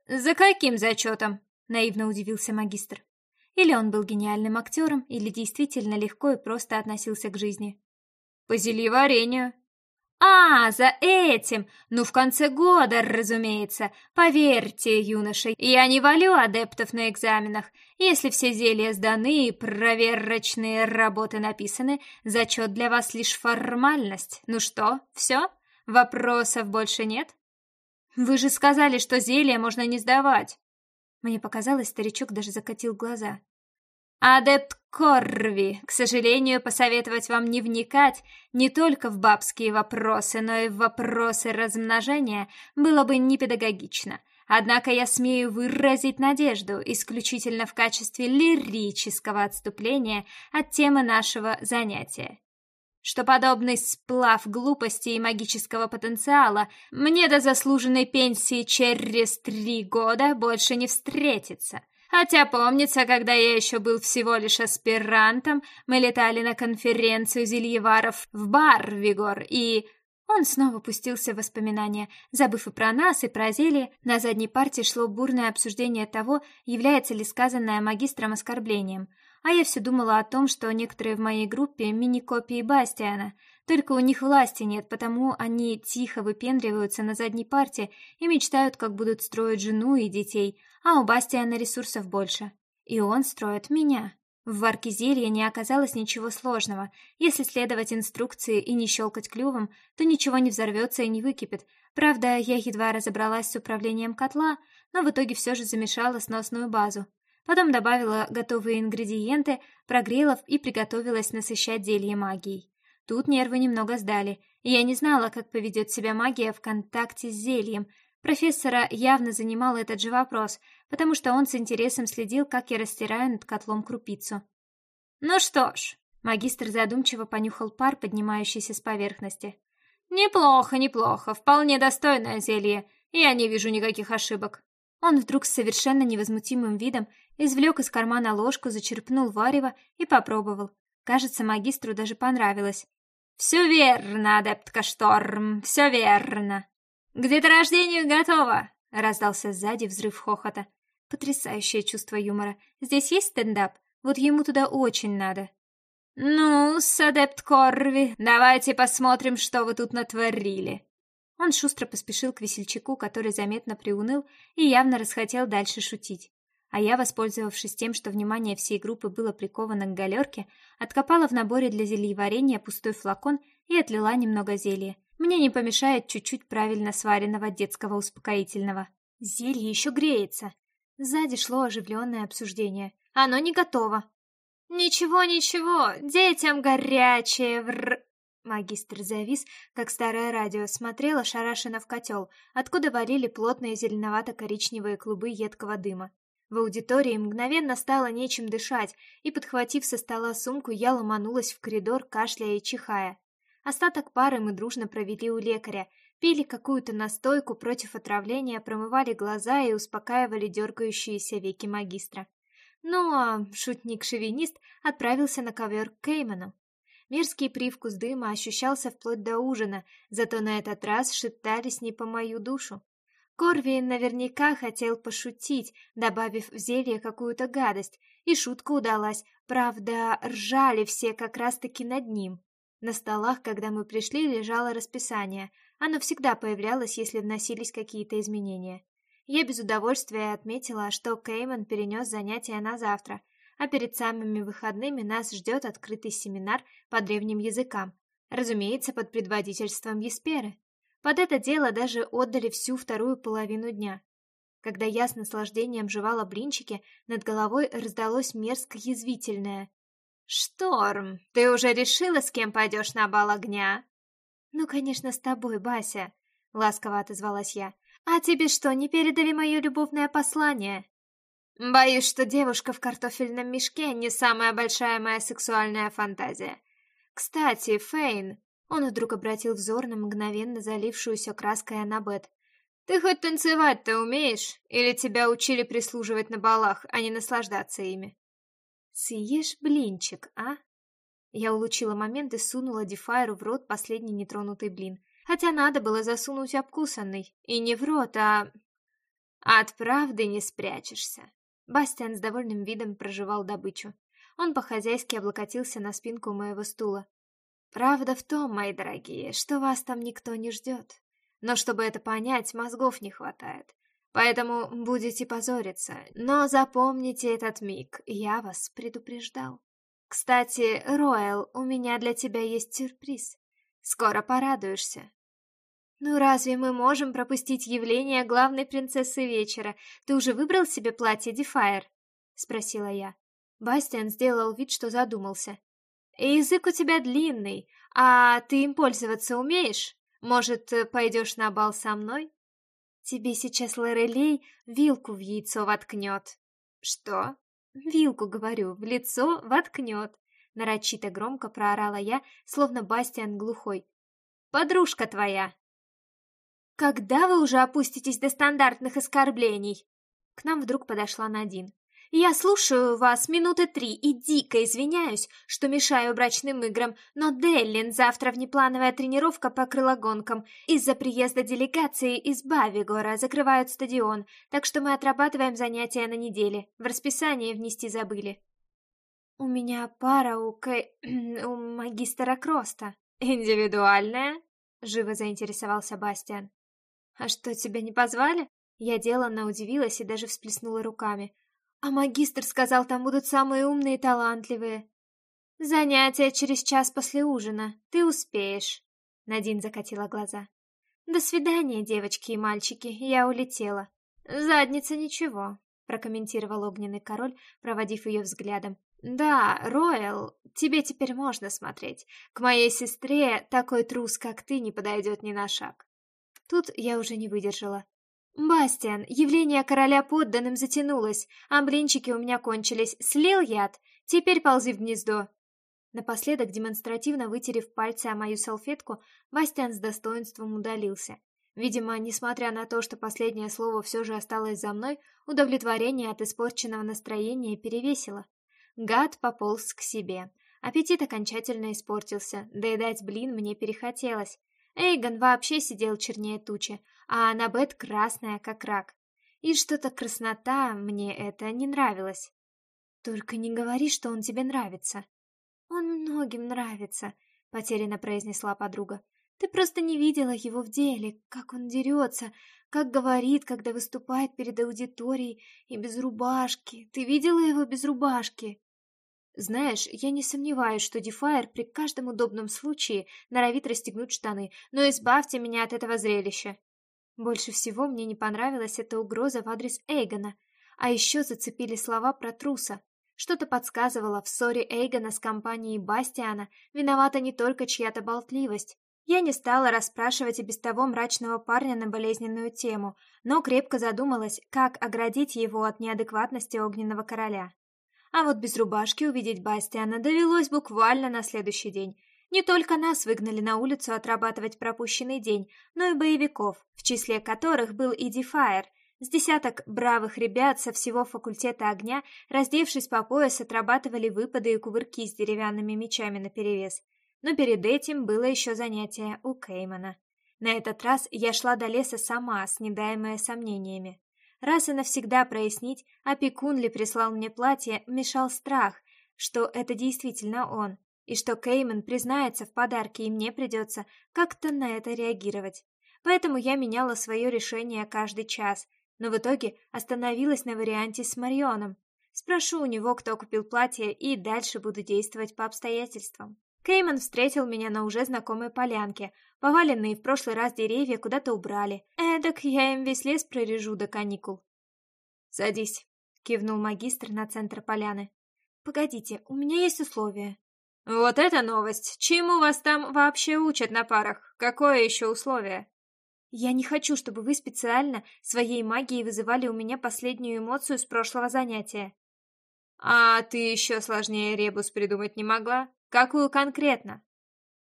[SPEAKER 1] «За каким зачетом?» — наивно удивился магистр. Или он был гениальным актером, или действительно легко и просто относился к жизни. «По зельеварению». А, за этим! Ну, в конце года, разумеется. Поверьте, юноша, я не валю адептов на экзаменах. Если все зелья сданы и проверочные работы написаны, зачет для вас лишь формальность. Ну что, все? Вопросов больше нет? Вы же сказали, что зелья можно не сдавать. Мне показалось, старичок даже закатил глаза. Адепт Корви, к сожалению, посоветовать вам не вникать не только в бабские вопросы, но и в вопросы размножения было бы непедагогично. Однако я смею выразить надежду исключительно в качестве лирического отступления от темы нашего занятия. Что подобный сплав глупости и магического потенциала мне до заслуженной пенсии через три года больше не встретится. Хотя помнится, когда я еще был всего лишь аспирантом, мы летали на конференцию зельеваров в бар Вигор, и... Он снова пустился в воспоминания, забыв и про нас, и про зелье. На задней парте шло бурное обсуждение того, является ли сказанное магистром оскорблением. А я все думала о том, что некоторые в моей группе мини-копии Бастиана, только у них власти нет, потому они тихо выпендриваются на задней парте и мечтают, как будут строить жену и детей, а у Бастиана ресурсов больше. И он строит меня. В варке зелья не оказалось ничего сложного. Если следовать инструкции и не щелкать клювом, то ничего не взорвется и не выкипит. Правда, я едва разобралась с управлением котла, но в итоге все же замешала сносную базу. Потом добавила готовые ингредиенты, прогрела и приготовилась насыщать зелье магией. Тут нервы немного сдали, и я не знала, как поведет себя магия в контакте с зельем, Профессора явно занимал этот же вопрос, потому что он с интересом следил, как я растираю над котлом крупицу. «Ну что ж», — магистр задумчиво понюхал пар, поднимающийся с поверхности. «Неплохо, неплохо, вполне достойное зелье, я не вижу никаких ошибок». Он вдруг с совершенно невозмутимым видом извлек из кармана ложку, зачерпнул варево и попробовал. Кажется, магистру даже понравилось. «Все верно, адептка Шторм, все верно!» «К деторождению готово!» — раздался сзади взрыв хохота. Потрясающее чувство юмора. Здесь есть стендап? Вот ему туда очень надо. «Ну, адепт Корви, давайте посмотрим, что вы тут натворили!» Он шустро поспешил к весельчаку, который заметно приуныл и явно расхотел дальше шутить. А я, воспользовавшись тем, что внимание всей группы было приковано к галерке, откопала в наборе для зельеварения пустой флакон и отлила немного зелья. Мне не помешает чуть-чуть правильно сваренного детского успокоительного. Зелье еще греется. Сзади шло оживленное обсуждение. Оно не готово. Ничего, ничего, детям горячее вр... Магистр завис, как старое радио, смотрел ошарашенно в котел, откуда варили плотные зеленовато-коричневые клубы едкого дыма. В аудитории мгновенно стало нечем дышать, и, подхватив со стола сумку, я ломанулась в коридор, кашляя и чихая. Остаток пары мы дружно провели у лекаря, пили какую-то настойку против отравления, промывали глаза и успокаивали дергающиеся веки магистра. Ну а шутник-шовинист отправился на ковер к Кейману. Мерзкий привкус дыма ощущался вплоть до ужина, зато на этот раз шептались не по мою душу. Корви наверняка хотел пошутить, добавив в зелье какую-то гадость, и шутка удалась, правда, ржали все как раз-таки над ним. На столах, когда мы пришли, лежало расписание. Оно всегда появлялось, если вносились какие-то изменения. Я без удовольствия отметила, что Кейман перенес занятия на завтра, а перед самыми выходными нас ждет открытый семинар по древним языкам, разумеется, под предводительством Есперы. Под это дело даже отдали всю вторую половину дня. Когда я с наслаждением жевала блинчики, над головой раздалось мерзко язвительное «Шторм, ты уже решила, с кем пойдешь на бал огня?» «Ну, конечно, с тобой, Бася», — ласково отозвалась я. «А тебе что, не передали мое любовное послание?» «Боюсь, что девушка в картофельном мешке не самая большая моя сексуальная фантазия. Кстати, Фейн...» Он вдруг обратил взор на мгновенно залившуюся краской Аннабет. «Ты хоть танцевать-то умеешь? Или тебя учили прислуживать на балах, а не наслаждаться ими?» «Съешь блинчик, а?» Я улучила момент и сунула Дефайру в рот последний нетронутый блин. Хотя надо было засунуть обкусанный. И не в рот, а... От правды не спрячешься. Бастиан с довольным видом проживал добычу. Он по-хозяйски облокотился на спинку моего стула. Правда в том, мои дорогие, что вас там никто не ждет. Но чтобы это понять, мозгов не хватает. Поэтому будете позориться. Но запомните этот миг, я вас предупреждал. Кстати, Роэл, у меня для тебя есть сюрприз. Скоро порадуешься. Ну разве мы можем пропустить явление главной принцессы вечера? Ты уже выбрал себе платье Дефайр? Спросила я. Бастиан сделал вид, что задумался. Язык у тебя длинный, а ты им пользоваться умеешь? Может, пойдешь на бал со мной? Тебе сейчас Лорелей вилку в яйцо воткнет. Что? Вилку, говорю, в лицо воткнет. Нарочито громко проорала я, словно Бастиан глухой. Подружка твоя. Когда вы уже опуститесь до стандартных оскорблений? К нам вдруг подошла Надин. Я слушаю вас минуты три и дико извиняюсь, что мешаю брачным играм, но Деллин завтра внеплановая тренировка по крылогонкам. Из-за приезда делегации из Бавигора закрывают стадион, так что мы отрабатываем занятия на неделе. В расписание внести забыли. У меня пара у К... у магистра Кроста. Индивидуальная? Живо заинтересовался Бастиан. А что, тебя не позвали? Я деланно удивилась и даже всплеснула руками. А магистр сказал, там будут самые умные и талантливые. Занятия через час после ужина. Ты успеешь. Надин закатила глаза. До свидания, девочки и мальчики. Я улетела. Задница ничего, прокомментировал огненный король, проводив ее взглядом. Да, Ройл, тебе теперь можно смотреть. К моей сестре такой трус, как ты, не подойдет ни на шаг. Тут я уже не выдержала. «Бастиан, явление короля подданным затянулось, а блинчики у меня кончились. Слил яд? Теперь ползи в гнездо!» Напоследок, демонстративно вытерев пальцы о мою салфетку, Бастиан с достоинством удалился. Видимо, несмотря на то, что последнее слово все же осталось за мной, удовлетворение от испорченного настроения перевесило. Гад пополз к себе. Аппетит окончательно испортился, доедать блин мне перехотелось. Эйгон вообще сидел чернее тучи, а Аннабет красная, как рак. И что-то краснота мне это не нравилось. Только не говори, что он тебе нравится. Он многим нравится, потерянно произнесла подруга. Ты просто не видела его в деле, как он дерется, как говорит, когда выступает перед аудиторией и без рубашки. Ты видела его без рубашки? Знаешь, я не сомневаюсь, что Дефайр при каждом удобном случае норовит расстегнуть штаны, но избавьте меня от этого зрелища. Больше всего мне не понравилась эта угроза в адрес Эйгона, а еще зацепили слова про труса. Что-то подсказывало, в ссоре Эйгона с компанией Бастиана виновата не только чья-то болтливость. Я не стала расспрашивать и без того мрачного парня на болезненную тему, но крепко задумалась, как оградить его от неадекватности огненного короля. А вот без рубашки увидеть Бастиана довелось буквально на следующий день. Не только нас выгнали на улицу отрабатывать пропущенный день, но и боевиков, в числе которых был и Дефайр, с десяток бравых ребят со всего факультета огня, раздевшись по пояс, отрабатывали выпады и кувырки с деревянными мечами наперевес. Но перед этим было еще занятие у Кеймана. На этот раз я шла до леса сама, снедаемая сомнениями. Раз и навсегда прояснить, опекун ли прислал мне платье, мешал страх, что это действительно он, и что Кейман признается в подарке, и мне придется как-то на это реагировать. Поэтому я меняла свое решение каждый час, но в итоге остановилась на варианте с Марионом. Спрошу у него, кто купил платье, и дальше буду действовать по обстоятельствам. Кейман встретил меня на уже знакомой полянке. Поваленные в прошлый раз деревья куда-то убрали. Эдак я им весь лес прорежу до каникул. «Садись», — кивнул магистр на центр поляны. «Погодите, у меня есть условия». «Вот это новость! Чему вас там вообще учат на парах? Какое еще условие?» «Я не хочу, чтобы вы специально своей магией вызывали у меня последнюю эмоцию с прошлого занятия». «А ты еще сложнее ребус придумать не могла?» Какую конкретно?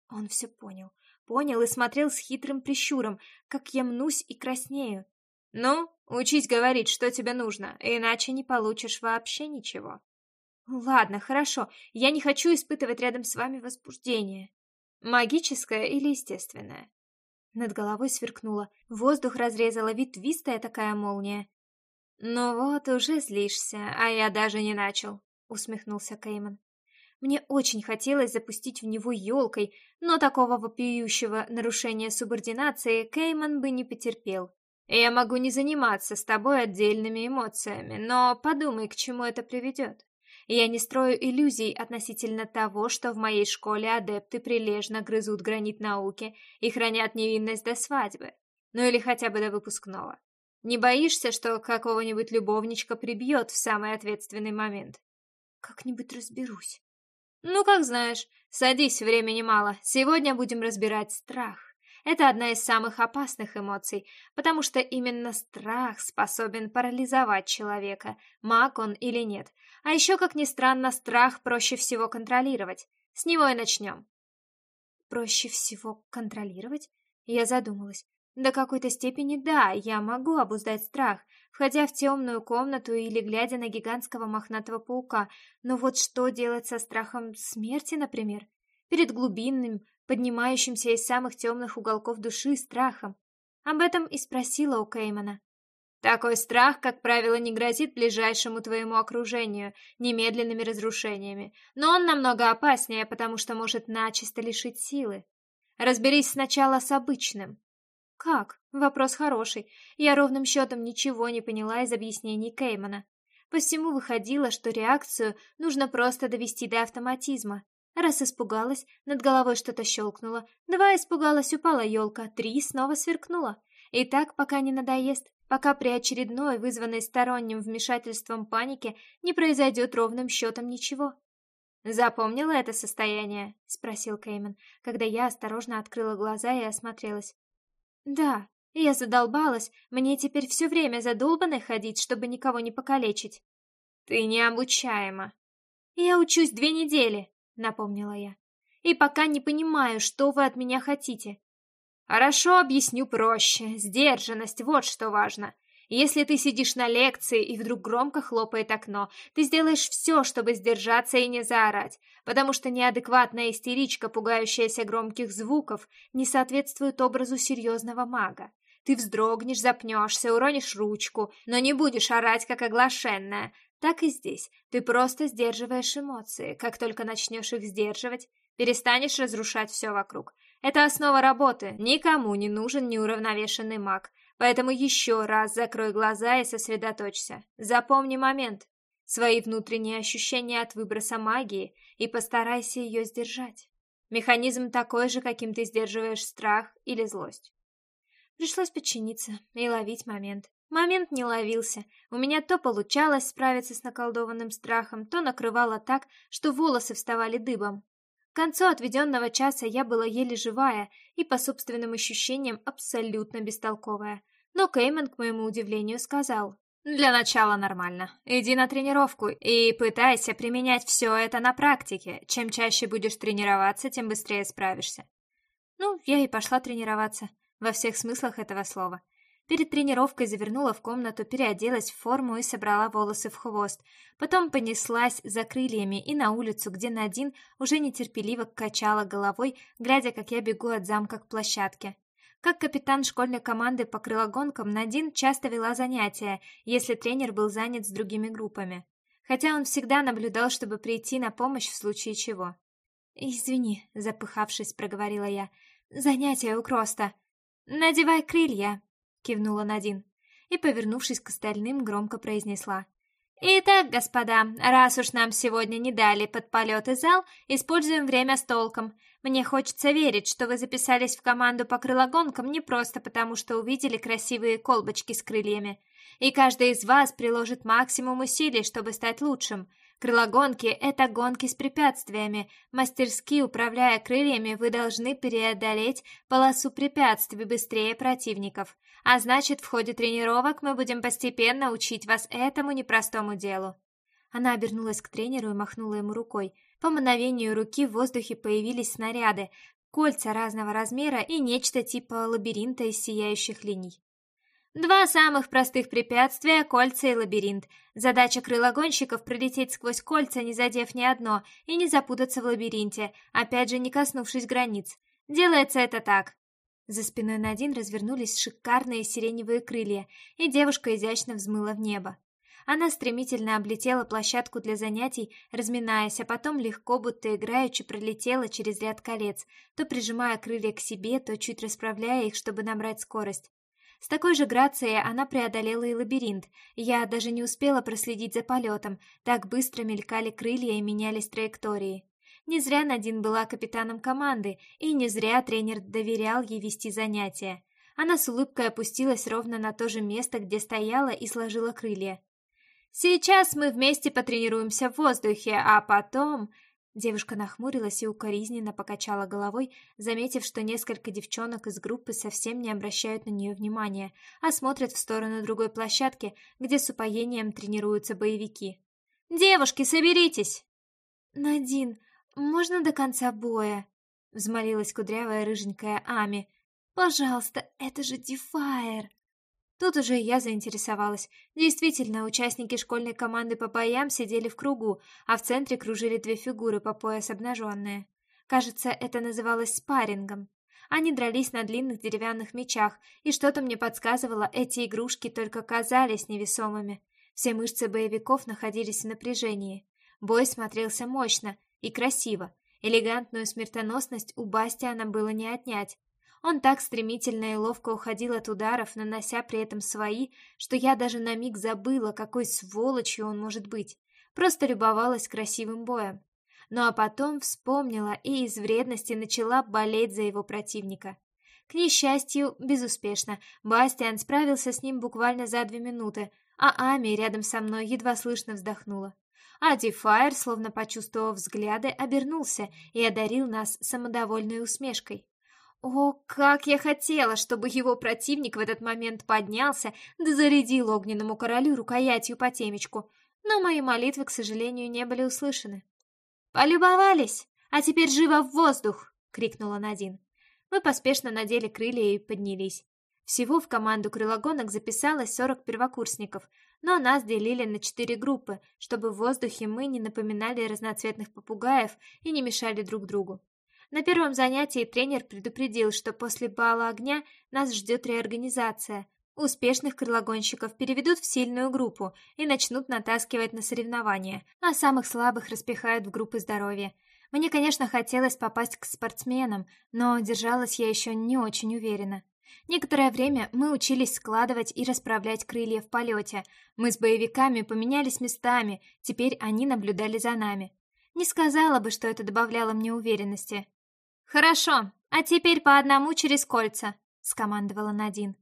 [SPEAKER 1] Он все понял. Понял и смотрел с хитрым прищуром, как я мнусь и краснею. Ну, учись говорить, что тебе нужно, иначе не получишь вообще ничего. Ладно, хорошо. Я не хочу испытывать рядом с вами возбуждение. Магическое или естественное? Над головой сверкнуло. Воздух разрезала ветвистая такая молния. «Ну вот, уже злишься, а я даже не начал», — усмехнулся Кейман.
[SPEAKER 2] Мне очень хотелось запустить в него елкой, но такого вопиющего нарушения субординации Кейман бы не потерпел.
[SPEAKER 1] Я могу не заниматься с тобой отдельными эмоциями, но подумай, к чему это приведет. Я не строю иллюзий относительно того, что в моей школе адепты прилежно грызут гранит науки и хранят невинность до свадьбы. Ну или хотя бы до выпускного. Не боишься, что какого-нибудь любовничка прибьет в самый ответственный момент?
[SPEAKER 2] Как-нибудь разберусь.
[SPEAKER 1] Ну, как знаешь. Садись, времени мало. Сегодня будем разбирать страх. Это одна из самых опасных эмоций, потому что именно страх способен парализовать человека, маг он или нет. А еще, как ни странно, страх проще всего контролировать. С него и начнем.
[SPEAKER 2] Проще всего контролировать? Я задумалась. До какой-то степени да, я могу обуздать страх, входя в темную комнату или глядя на гигантского мохнатого паука, но вот что делать со страхом смерти, например? Перед глубинным, поднимающимся из самых темных уголков души страхом. Об этом и спросила у Кеймана.
[SPEAKER 1] Такой страх, как правило, не грозит ближайшему твоему окружению немедленными разрушениями, но он намного опаснее, потому что может начисто лишить силы. Разберись сначала с обычным.
[SPEAKER 2] Как? Вопрос хороший. Я ровным счетом ничего не поняла из объяснений Кеймана. По всему выходило, что реакцию нужно просто довести до автоматизма. Раз испугалась, над головой что-то щелкнуло. Два испугалась, упала елка. Три снова сверкнула. И так, пока не надоест, пока при очередной, вызванной сторонним вмешательством панике, не произойдет ровным счетом ничего.
[SPEAKER 1] «Запомнила это состояние?»
[SPEAKER 2] — спросил Кеймен, когда я осторожно открыла глаза и осмотрелась. «Да, я задолбалась, мне теперь все время задолбанной ходить, чтобы никого не покалечить».
[SPEAKER 1] «Ты необучаема».
[SPEAKER 2] «Я учусь две недели», напомнила я. И пока не понимаю, что вы от меня хотите.
[SPEAKER 1] Хорошо, объясню проще. Сдержанность, вот что важно. Если ты сидишь на лекции и вдруг громко хлопает окно, ты сделаешь все, чтобы сдержаться и не заорать, потому что неадекватная истеричка, пугающаяся громких звуков, не соответствует образу серьезного мага. Ты вздрогнешь, запнешься, уронишь ручку, но не будешь орать, как оглашенная, так и здесь. Ты просто сдерживаешь эмоции. Как только начнешь их сдерживать, перестанешь разрушать все вокруг. Это основа работы. Никому не нужен неуравновешенный маг. Поэтому еще раз закрой глаза и сосредоточься. Запомни момент. Свои внутренние ощущения от выброса магии и постарайся ее сдержать. Механизм такой же, каким ты сдерживаешь страх или злость.
[SPEAKER 2] Пришлось подчиниться и ловить момент. Момент не ловился. У меня то получалось справиться с наколдованным страхом, то накрывало так, что волосы вставали дыбом. К концу отведенного часа я была еле живая и, по собственным ощущениям, абсолютно бестолковая. Но Кейман, к моему удивлению, сказал.
[SPEAKER 1] «Для начала нормально. Иди на тренировку и пытайся применять все это на практике. Чем чаще будешь тренироваться, тем быстрее справишься».
[SPEAKER 2] Ну, я и пошла тренироваться, во всех смыслах этого слова. Перед тренировкой завернула в комнату, переоделась в форму и собрала волосы в хвост. Потом понеслась за крыльями и на улицу, где Надин уже нетерпеливо качала головой, глядя, как я бегу от замка к площадке. Как капитан школьной команды по крылогонкам, Надин часто вела занятия, если тренер был занят с другими группами. Хотя он всегда наблюдал, чтобы прийти на помощь в случае чего. «Извини», — запыхавшись, проговорила я. «Занятие у Кроста. Надевай крылья, кивнула Надин и, повернувшись к остальным, громко произнесла.
[SPEAKER 1] «Итак, господа, раз уж нам сегодня не дали под полет и зал, используем время с толком. Мне хочется верить, что вы записались в команду по крылогонкам не просто потому, что увидели красивые колбочки с крыльями. И каждый из вас приложит максимум усилий, чтобы стать лучшим. Крылогонки — это гонки с препятствиями. Мастерски управляя крыльями, вы должны преодолеть полосу препятствий быстрее противников. А значит, в ходе тренировок мы будем постепенно учить вас этому непростому делу.
[SPEAKER 2] Она обернулась к тренеру и махнула ему рукой. По мгновению руки в воздухе появились снаряды, кольца разного размера и нечто типа лабиринта из сияющих линий.
[SPEAKER 1] Два самых простых препятствия — кольца и лабиринт. Задача крылогонщиков — пролететь сквозь кольца, не задев ни одно, и не запутаться в лабиринте, опять же не коснувшись границ. Делается это так.
[SPEAKER 2] За спиной Надин развернулись шикарные сиреневые крылья, и девушка изящно взмыла в небо. Она стремительно облетела площадку для занятий, разминаясь, а потом легко, будто играючи, пролетела через ряд колец, то прижимая крылья к себе, то чуть расправляя их, чтобы набрать скорость. С такой же грацией она преодолела и лабиринт. Я даже не успела проследить за полетом, так быстро мелькали крылья и менялись траектории. Не зря Надин была капитаном команды, и не зря тренер доверял ей вести занятия. Она с улыбкой опустилась ровно на то же место, где стояла, и сложила крылья. Сейчас мы вместе потренируемся в воздухе, а потом...» Девушка нахмурилась и укоризненно покачала головой, заметив, что несколько девчонок из группы совсем не обращают на нее внимания, а смотрят в сторону другой площадки, где с упоением тренируются боевики. «Девушки, соберитесь!» «Надин, можно до конца боя?» — взмолилась кудрявая рыженькая Ами. «Пожалуйста, это же Дефайр!» Тут уже я заинтересовалась. Действительно, участники школьной команды по боям сидели в кругу, а в центре кружили две фигуры по пояс обнаженные. Кажется, это называлось спаррингом. Они дрались на длинных деревянных мечах, и что-то мне подсказывало, эти игрушки только казались невесомыми. Все мышцы боевиков находились в напряжении. Бой смотрелся мощно и красиво. Элегантную смертоносность у Бастиана было не отнять. Он так стремительно и ловко уходил от ударов, нанося при этом свои, что я даже на миг забыла, какой сволочью он может быть. Просто любовалась красивым боем. Ну а потом вспомнила и из вредности начала болеть за его противника. К несчастью, безуспешно. Бастиан справился с ним буквально за две минуты, а Ами рядом со мной едва слышно вздохнула. А Дефайр, словно почувствовав взгляды, обернулся и одарил нас самодовольной усмешкой. О, как я хотела, чтобы его противник в этот момент поднялся да зарядил огненному королю рукоятью по темечку, но мои молитвы, к сожалению, не были услышаны. «Полюбовались! А теперь живо в воздух!» — крикнула Надин. Мы поспешно надели крылья и поднялись. Всего в команду крылогонок записалось сорок первокурсников, но нас делили на четыре группы, чтобы в воздухе мы не напоминали разноцветных попугаев и не мешали друг другу. На первом занятии тренер предупредил, что после бала огня нас ждет реорганизация. Успешных крылогонщиков переведут в сильную группу и начнут натаскивать на соревнования, а самых слабых распихают в группы здоровья. Мне, конечно, хотелось попасть к спортсменам, но держалась я еще не очень уверенно. Некоторое время мы учились складывать и расправлять крылья в полете. Мы с боевиками поменялись местами, теперь они наблюдали за нами. Не сказала бы, что это добавляло мне уверенности. «Хорошо, а теперь по одному через кольца», — скомандовала Надин.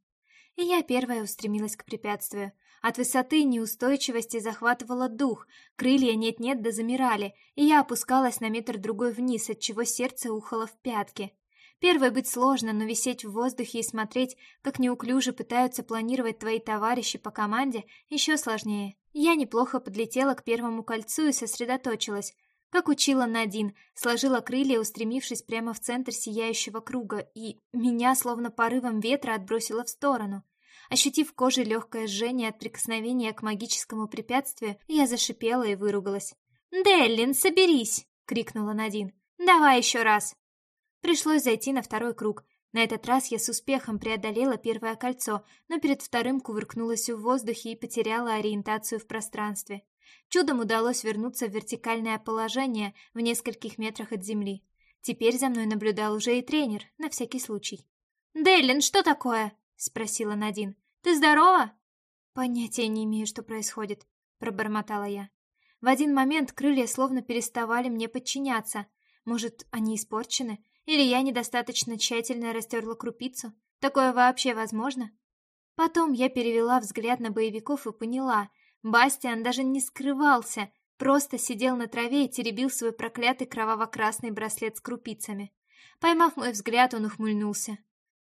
[SPEAKER 2] И я первая устремилась к препятствию. От высоты неустойчивости захватывала дух, крылья нет-нет да замирали, и я опускалась на метр-другой вниз, отчего сердце ухало в пятки. Первой быть сложно, но висеть в воздухе и смотреть, как неуклюже пытаются планировать твои товарищи по команде, еще сложнее. Я неплохо подлетела к первому кольцу и сосредоточилась, как учила Надин, сложила крылья, устремившись прямо в центр сияющего круга, и меня словно порывом ветра отбросило в сторону. Ощутив кожей легкое жжение от прикосновения к магическому препятствию, я зашипела и выругалась. «Деллин, соберись!» — крикнула Надин. «Давай еще раз!» Пришлось зайти на второй круг. На этот раз я с успехом преодолела первое кольцо, но перед вторым кувыркнулась в воздухе и потеряла ориентацию в пространстве. Чудом удалось вернуться в вертикальное положение в нескольких метрах от земли. Теперь за мной наблюдал уже и тренер, на всякий случай. «Дейлин, что такое?» — спросила Надин. «Ты здорова?» «Понятия не имею, что происходит», — пробормотала я. В один момент крылья словно переставали мне подчиняться. Может, они испорчены? Или я недостаточно тщательно растерла крупицу? Такое вообще возможно? Потом я перевела взгляд на боевиков и поняла, Бастиан даже не скрывался, просто сидел на траве и теребил свой проклятый кроваво-красный браслет с крупицами. Поймав мой взгляд, он ухмыльнулся.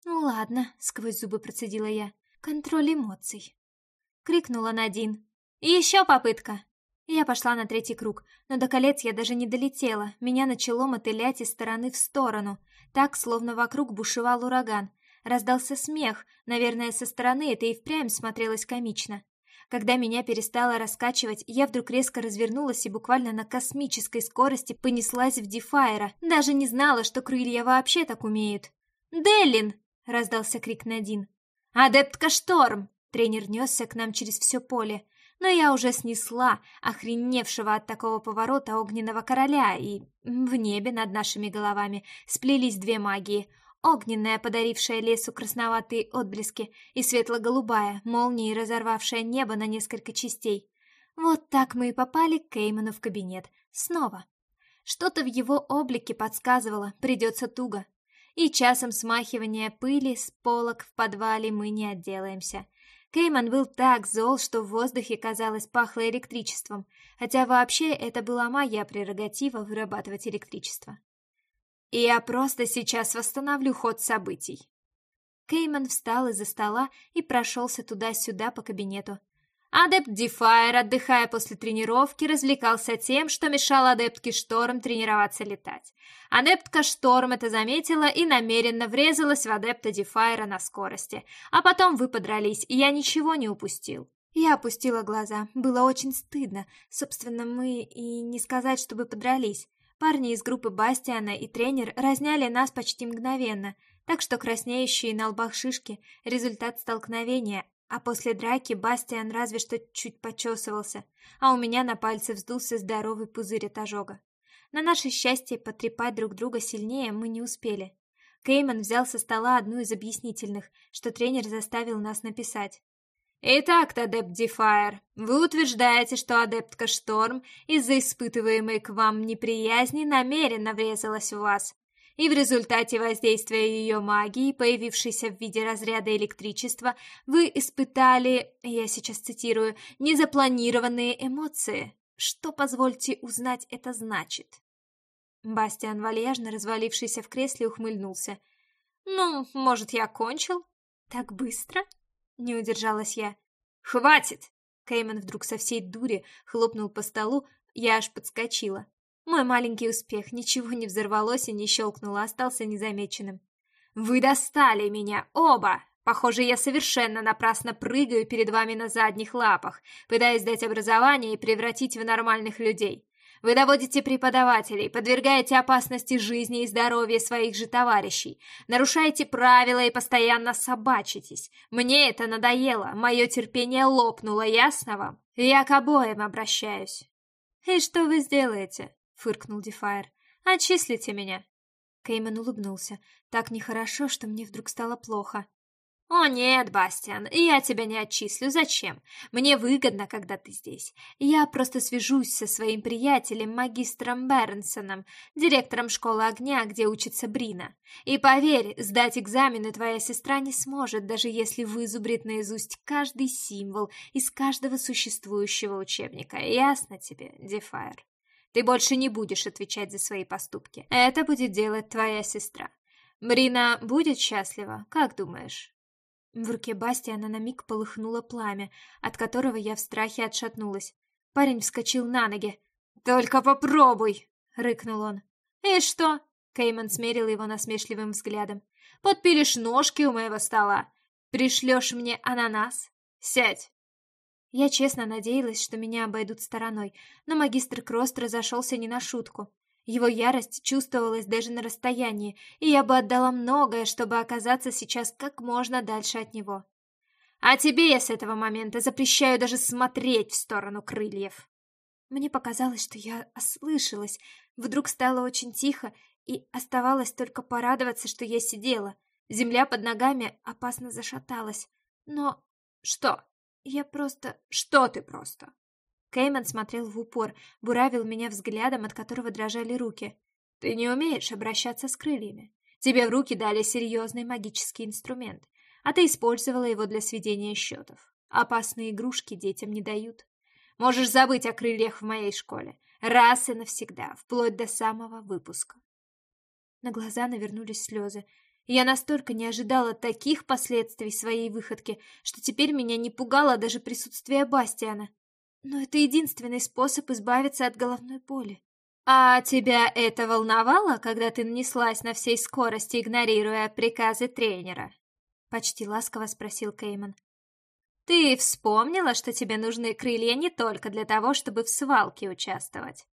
[SPEAKER 2] «Ну ладно», — сквозь зубы процедила я. «Контроль эмоций». Крикнула Надин. «Еще попытка!» Я пошла на третий круг, но до колец я даже не долетела. Меня начало мотылять из стороны в сторону, так, словно вокруг бушевал ураган. Раздался смех, наверное, со стороны это и впрямь смотрелось комично. Когда меня перестало раскачивать, я вдруг резко развернулась и буквально на космической скорости понеслась в Дефайра. Даже не знала, что крылья вообще так умеют. «Деллин!» — раздался крик Надин. «Адептка Шторм!» Тренер несся к нам через все поле.
[SPEAKER 1] но я уже снесла охреневшего от такого поворота огненного короля, и в небе над нашими головами сплелись две магии — огненная, подарившая лесу красноватые отблески, и светло-голубая, молнией разорвавшая небо на несколько частей. Вот так мы и попали к Кейману в кабинет. Снова. Что-то в его облике подсказывало, придется туго. И часом смахивания пыли с полок в подвале мы не отделаемся. Кейман был так зол, что в воздухе, казалось, пахло электричеством, хотя вообще это была моя прерогатива вырабатывать электричество. И я просто сейчас восстановлю ход событий. Кейман встал из-за стола и прошелся туда-сюда по кабинету. Адепт Дефайр, отдыхая после тренировки, развлекался тем, что мешал адептке Шторм тренироваться летать. Адептка Шторм это заметила и намеренно врезалась в адепта Дефайра на скорости. А потом вы подрались, и я ничего не упустил. Я опустила глаза. Было очень стыдно. Собственно, мы и не сказать, чтобы подрались. Парни из группы Бастиана и тренер разняли нас почти мгновенно, так что краснеющие на лбах шишки — результат столкновения, а после драки Бастиан разве что чуть почесывался, а у меня на пальце вздулся здоровый пузырь от ожога. На наше счастье потрепать друг друга сильнее мы не успели. Кейман взял со стола одну из объяснительных, что тренер заставил нас написать. Итак, адепт Дефайр, вы утверждаете, что адептка Шторм из-за испытываемой к вам неприязни намеренно врезалась в вас, и в результате воздействия ее магии, появившейся в виде разряда электричества, вы испытали, я сейчас цитирую, незапланированные эмоции. Что, позвольте узнать, это значит? Бастиан вальяжно, развалившийся в кресле, ухмыльнулся. «Ну, может, я кончил? Так быстро?» Не удержалась я. «Хватит!» Кейман вдруг со всей дури хлопнул по столу, я аж подскочила. Мой маленький успех, ничего не взорвалось и не щелкнуло, остался незамеченным. «Вы достали меня, оба! Похоже, я совершенно напрасно прыгаю перед вами на задних лапах, пытаясь дать образование и превратить в нормальных людей. Вы доводите преподавателей, подвергаете опасности жизни и здоровья своих же товарищей, нарушаете правила и постоянно собачитесь. Мне это надоело, мое терпение лопнуло, ясно вам? Я к обоим обращаюсь. «И что вы сделаете?» — фыркнул Дефайр. «Отчислите меня». Кейман улыбнулся. Так нехорошо, что мне вдруг стало плохо. «О нет, Бастиан, я тебя не отчислю. Зачем? Мне выгодно, когда ты здесь. Я просто свяжусь со своим приятелем, магистром Бернсоном, директором школы огня, где учится Брина. И поверь, сдать экзамены твоя сестра не сможет, даже если вызубрит наизусть каждый символ из каждого существующего учебника. Ясно тебе, Дефайр? Ты больше не будешь отвечать за свои поступки. Это будет делать твоя сестра. Брина будет счастлива, как думаешь?» В руке Бастиана на миг полыхнуло пламя, от которого я в страхе отшатнулась. Парень вскочил на ноги. «Только попробуй!» — рыкнул он. «И что?» — Кейман смерил его насмешливым взглядом. «Подпилишь ножки у моего стола. Пришлешь мне ананас. Сядь!» Я честно надеялась, что меня обойдут стороной, но магистр Крост разошелся не на шутку. Его ярость чувствовалась даже на расстоянии, и я бы отдала многое, чтобы оказаться сейчас как можно дальше от него. А тебе я с этого момента запрещаю даже смотреть в сторону крыльев. Мне показалось, что я ослышалась. Вдруг стало очень тихо, и оставалось только порадоваться, что я сидела. Земля под ногами опасно зашаталась. Но что? Я просто... Что ты просто? Кейман смотрел в упор, буравил меня взглядом, от которого дрожали руки. «Ты не умеешь обращаться с крыльями. Тебе в руки дали серьезный магический инструмент, а ты использовала его для сведения счетов. Опасные игрушки детям не дают. Можешь забыть о крыльях в моей школе. Раз и навсегда, вплоть до самого выпуска». На глаза навернулись слезы. Я настолько не ожидала таких последствий своей выходки, что теперь меня не пугало даже присутствие Бастиана. Но это единственный способ избавиться от головной боли. «А тебя это волновало, когда ты нанеслась на всей скорости, игнорируя приказы тренера?» Почти ласково спросил Кейман. «Ты вспомнила, что тебе нужны крылья не только для того, чтобы в свалке участвовать?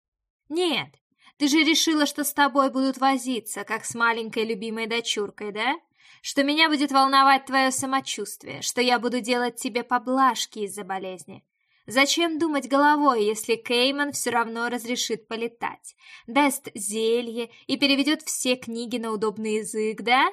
[SPEAKER 1] Нет, ты же решила, что с тобой будут возиться, как с маленькой любимой дочуркой, да? Что меня будет волновать твое самочувствие, что я буду делать тебе поблажки из-за болезни. Зачем думать головой, если Кейман все равно разрешит полетать? Даст зелье и переведет все книги на удобный язык, да?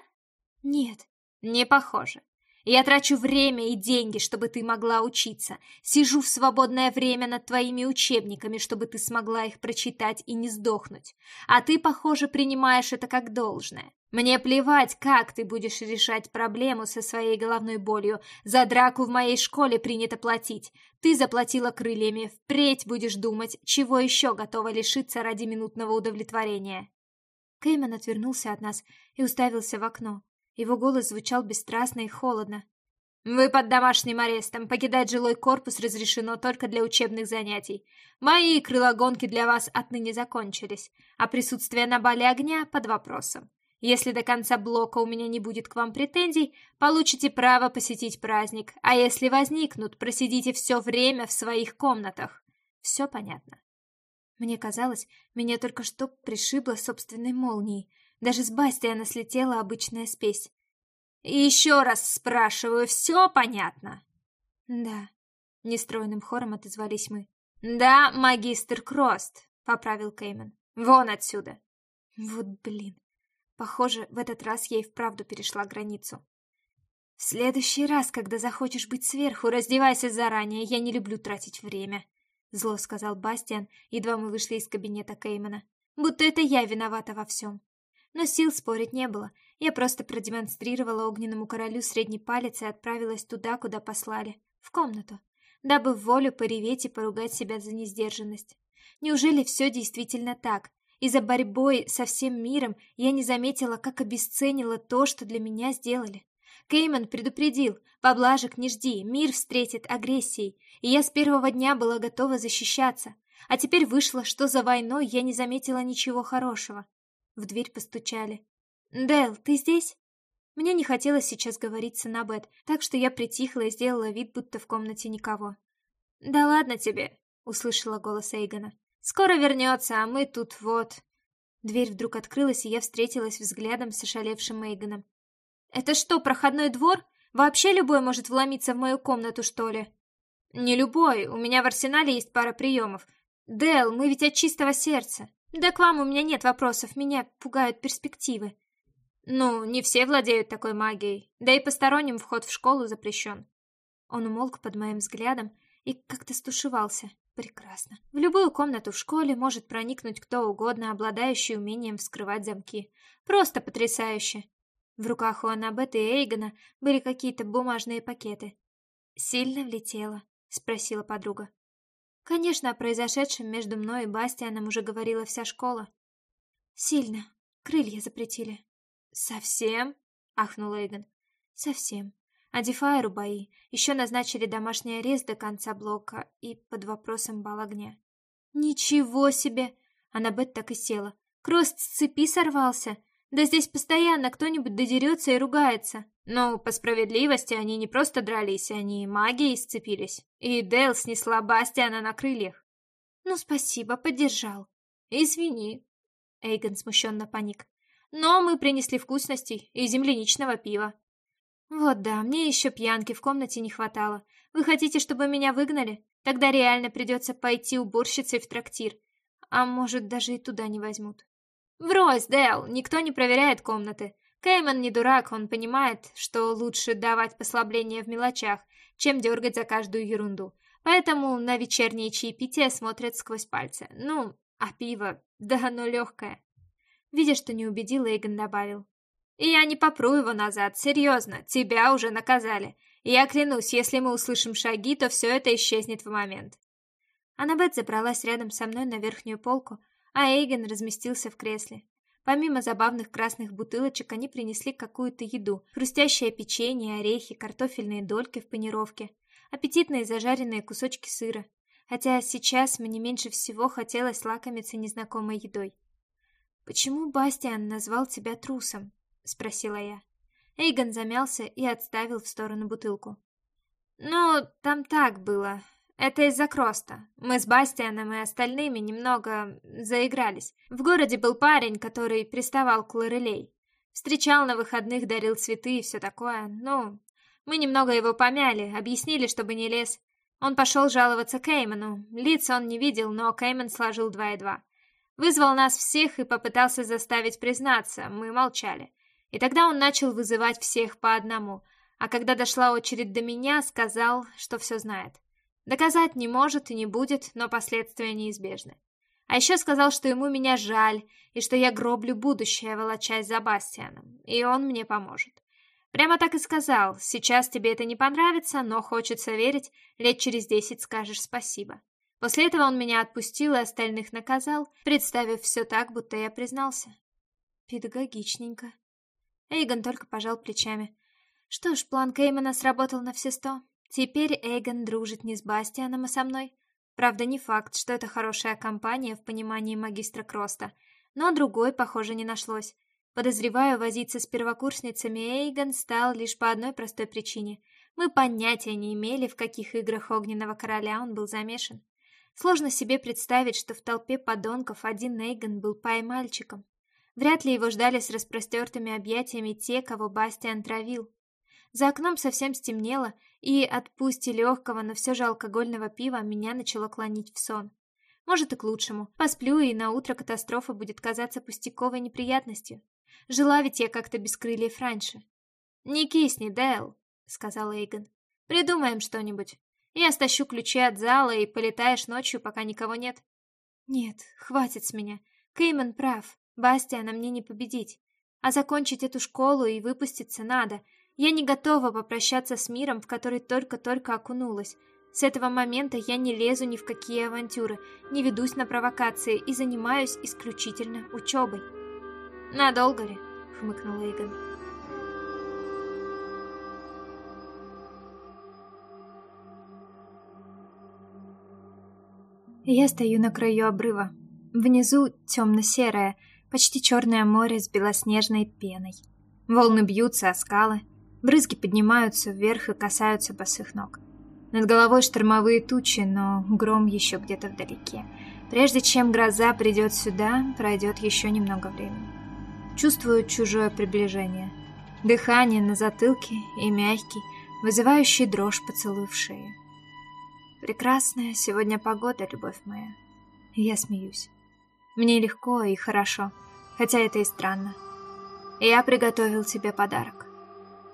[SPEAKER 2] Нет.
[SPEAKER 1] Не похоже. Я трачу время и деньги, чтобы ты могла учиться. Сижу в свободное время над твоими учебниками, чтобы ты смогла их прочитать и не сдохнуть. А ты, похоже, принимаешь это как должное. Мне плевать, как ты будешь решать проблему со своей головной болью. За драку в моей школе принято платить. Ты заплатила крыльями. Впредь будешь думать, чего еще готова лишиться ради минутного удовлетворения.
[SPEAKER 2] Кейман отвернулся от нас и уставился в окно. Его голос звучал бесстрастно и холодно.
[SPEAKER 1] «Вы под домашним арестом. Покидать жилой корпус разрешено только для учебных занятий. Мои крылогонки для вас отныне закончились, а присутствие на бале огня под вопросом. Если до конца блока у меня не будет к вам претензий, получите право посетить праздник, а если возникнут, просидите все время в своих комнатах. Все понятно?»
[SPEAKER 2] Мне казалось, меня только что пришибло собственной молнией. Даже с Бастиана слетела обычная спесь.
[SPEAKER 1] «Еще раз спрашиваю, все понятно?»
[SPEAKER 2] «Да», — нестройным хором отозвались мы.
[SPEAKER 1] «Да, магистр Крост», — поправил Кеймен. «Вон отсюда».
[SPEAKER 2] Вот блин. Похоже, в этот раз я и вправду перешла границу. В следующий раз, когда захочешь быть сверху, раздевайся заранее, я не люблю тратить время. Зло сказал Бастиан, едва мы вышли из кабинета Кеймена. Будто это я виновата во всем. Но сил спорить не было. Я просто продемонстрировала огненному королю средний палец и отправилась туда, куда послали, в комнату, дабы в волю пореветь и поругать себя за несдержанность. Неужели все действительно так? И за борьбой со всем миром я не заметила, как обесценила то, что для меня сделали. Кейман предупредил, поблажек не жди, мир встретит агрессией, и я с первого дня была готова защищаться. А теперь вышло, что за войной я не заметила ничего хорошего. В дверь постучали. «Дэл, ты здесь?» Мне не хотелось сейчас говорить с Аннабет, так что я притихла и сделала вид, будто в комнате никого.
[SPEAKER 1] «Да ладно тебе», — услышала голос Эйгона. «Скоро вернется, а мы тут вот...»
[SPEAKER 2] Дверь вдруг открылась, и я встретилась взглядом с ошалевшим Эйгоном.
[SPEAKER 1] «Это что, проходной двор? Вообще любой может вломиться в мою комнату, что ли?» «Не любой, у меня в арсенале есть пара приемов. Дэл, мы ведь от чистого сердца». Да к вам у меня нет вопросов, меня пугают перспективы. Ну, не все владеют такой магией, да и посторонним вход в школу запрещен.
[SPEAKER 2] Он умолк под моим взглядом и как-то стушевался. Прекрасно. В любую комнату в школе может проникнуть кто угодно, обладающий умением вскрывать замки. Просто потрясающе. В руках у Аннабет и Эйгона были какие-то бумажные пакеты. «Сильно влетела?» — спросила подруга. Конечно, о произошедшем между мной и Бастианом уже говорила вся школа. Сильно. Крылья запретили.
[SPEAKER 1] Совсем? Ахнул Эйгон.
[SPEAKER 2] Совсем. А Дефайру бои. Еще назначили домашний арест до конца блока и под вопросом бал огня. Ничего себе! Аннабет так и села. Крост с цепи сорвался. Да здесь постоянно кто-нибудь додерется и ругается.
[SPEAKER 1] Ну, по справедливости, они не просто дрались, они магией сцепились. И Дэл снесла Бастиана на крыльях.
[SPEAKER 2] Ну, спасибо, поддержал.
[SPEAKER 1] Извини. Эйгон смущенно паник. Но мы принесли вкусностей и земляничного пива.
[SPEAKER 2] Вот да, мне еще пьянки в комнате не хватало. Вы хотите, чтобы меня выгнали? Тогда реально придется пойти уборщицей в трактир. А может, даже и туда не возьмут.
[SPEAKER 1] «Врозь, Дэл, никто не проверяет комнаты. Кейман не дурак, он понимает, что лучше давать послабление в мелочах, чем дергать за каждую ерунду. Поэтому на вечерние чаепития смотрят сквозь пальцы. Ну, а пиво, да оно легкое».
[SPEAKER 2] Видя, что не убедил, Эйгон добавил.
[SPEAKER 1] «И я не попру его назад, серьезно, тебя уже наказали. Я клянусь, если мы услышим шаги, то все это исчезнет в момент».
[SPEAKER 2] Аннабет забралась рядом со мной на верхнюю полку, а Эйген разместился в кресле. Помимо забавных красных бутылочек, они принесли какую-то еду. Хрустящее печенье, орехи, картофельные дольки в панировке, аппетитные зажаренные кусочки сыра. Хотя сейчас мне меньше всего хотелось лакомиться незнакомой едой. «Почему Бастиан назвал тебя трусом?» — спросила я. Эйгон замялся и отставил в сторону бутылку.
[SPEAKER 1] «Ну, там так было. Это из-за Кроста. Мы с Бастианом и остальными немного заигрались. В городе был парень, который приставал к Лорелей. Встречал на выходных, дарил цветы и все такое. Ну, мы немного его помяли, объяснили, чтобы не лез. Он пошел жаловаться Кейману. Лиц он не видел, но Кейман сложил два и два. Вызвал нас всех и попытался заставить признаться. Мы молчали. И тогда он начал вызывать всех по одному. А когда дошла очередь до меня, сказал, что все знает. Доказать не может и не будет, но последствия неизбежны. А еще сказал, что ему меня жаль, и что я гроблю будущее, волочась за Бастианом, и он мне поможет. Прямо так и сказал, сейчас тебе это не понравится, но хочется верить, лет через десять скажешь спасибо. После этого он меня отпустил и остальных наказал, представив все так, будто я признался.
[SPEAKER 2] Педагогичненько. Эйгон только пожал плечами. Что ж, план Кеймана сработал на все сто. Теперь Эйгон дружит не с Бастианом, а со мной. Правда, не факт, что это хорошая компания в понимании магистра Кроста, но другой, похоже, не нашлось. Подозреваю, возиться с первокурсницами Эйгон стал лишь по одной простой причине. Мы понятия не имели, в каких играх Огненного Короля он был замешан. Сложно себе представить, что в толпе подонков один Эйгон был пай-мальчиком. Вряд ли его ждали с распростертыми объятиями те, кого Бастиан травил. За окном совсем стемнело, и от пусть легкого, но все же алкогольного пива меня начало клонить в сон. Может и к лучшему. Посплю, и на утро катастрофа будет казаться пустяковой неприятностью. Жила ведь я как-то без крыльев раньше. «Не кисни, Дэл», — сказал Эйгон. «Придумаем что-нибудь. Я стащу ключи от зала, и полетаешь ночью, пока никого нет». «Нет, хватит с меня. Кейман прав. Бастиана мне не победить. А закончить эту школу и выпуститься надо. Я не готова попрощаться с миром, в который только-только окунулась. С этого момента я не лезу ни в какие авантюры, не ведусь на провокации и занимаюсь исключительно учебой.
[SPEAKER 1] «Надолго ли?» — хмыкнул Эйгон.
[SPEAKER 2] Я стою на краю обрыва. Внизу темно-серое, почти черное море с белоснежной пеной. Волны бьются о скалы, брызги поднимаются вверх и касаются босых ног. Над головой штормовые тучи, но гром еще где-то вдалеке. Прежде чем гроза придет сюда, пройдет еще немного времени. Чувствую чужое приближение. Дыхание на затылке и мягкий, вызывающий дрожь поцелуй в шею. Прекрасная сегодня погода, любовь моя. Я смеюсь. Мне легко и хорошо, хотя это и странно. Я приготовил тебе подарок.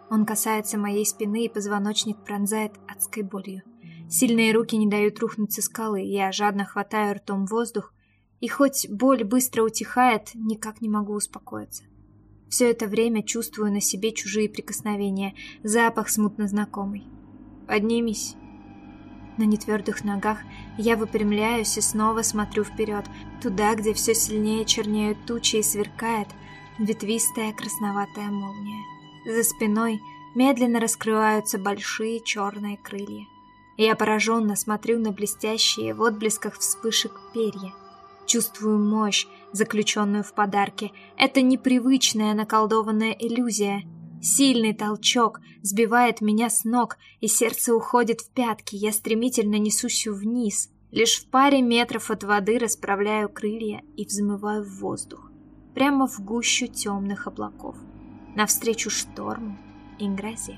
[SPEAKER 2] Он касается моей спины, и позвоночник пронзает адской болью. Сильные руки не дают рухнуть со скалы, я жадно хватаю ртом воздух, и хоть боль быстро утихает, никак не могу успокоиться. Все это время чувствую на себе чужие прикосновения, запах смутно знакомый. «Поднимись!» На нетвердых ногах я выпрямляюсь и снова смотрю вперед, туда, где все сильнее чернеют тучи и сверкает ветвистая красноватая молния. За спиной медленно раскрываются большие черные крылья. Я пораженно смотрю на блестящие в отблесках вспышек перья. Чувствую мощь, заключенную в подарке. Это непривычная наколдованная иллюзия. Сильный толчок сбивает меня с ног, и сердце уходит в пятки. Я стремительно несусь вниз. Лишь в паре метров от воды расправляю крылья и взмываю в воздух. Прямо в гущу темных облаков навстречу шторму и грозе.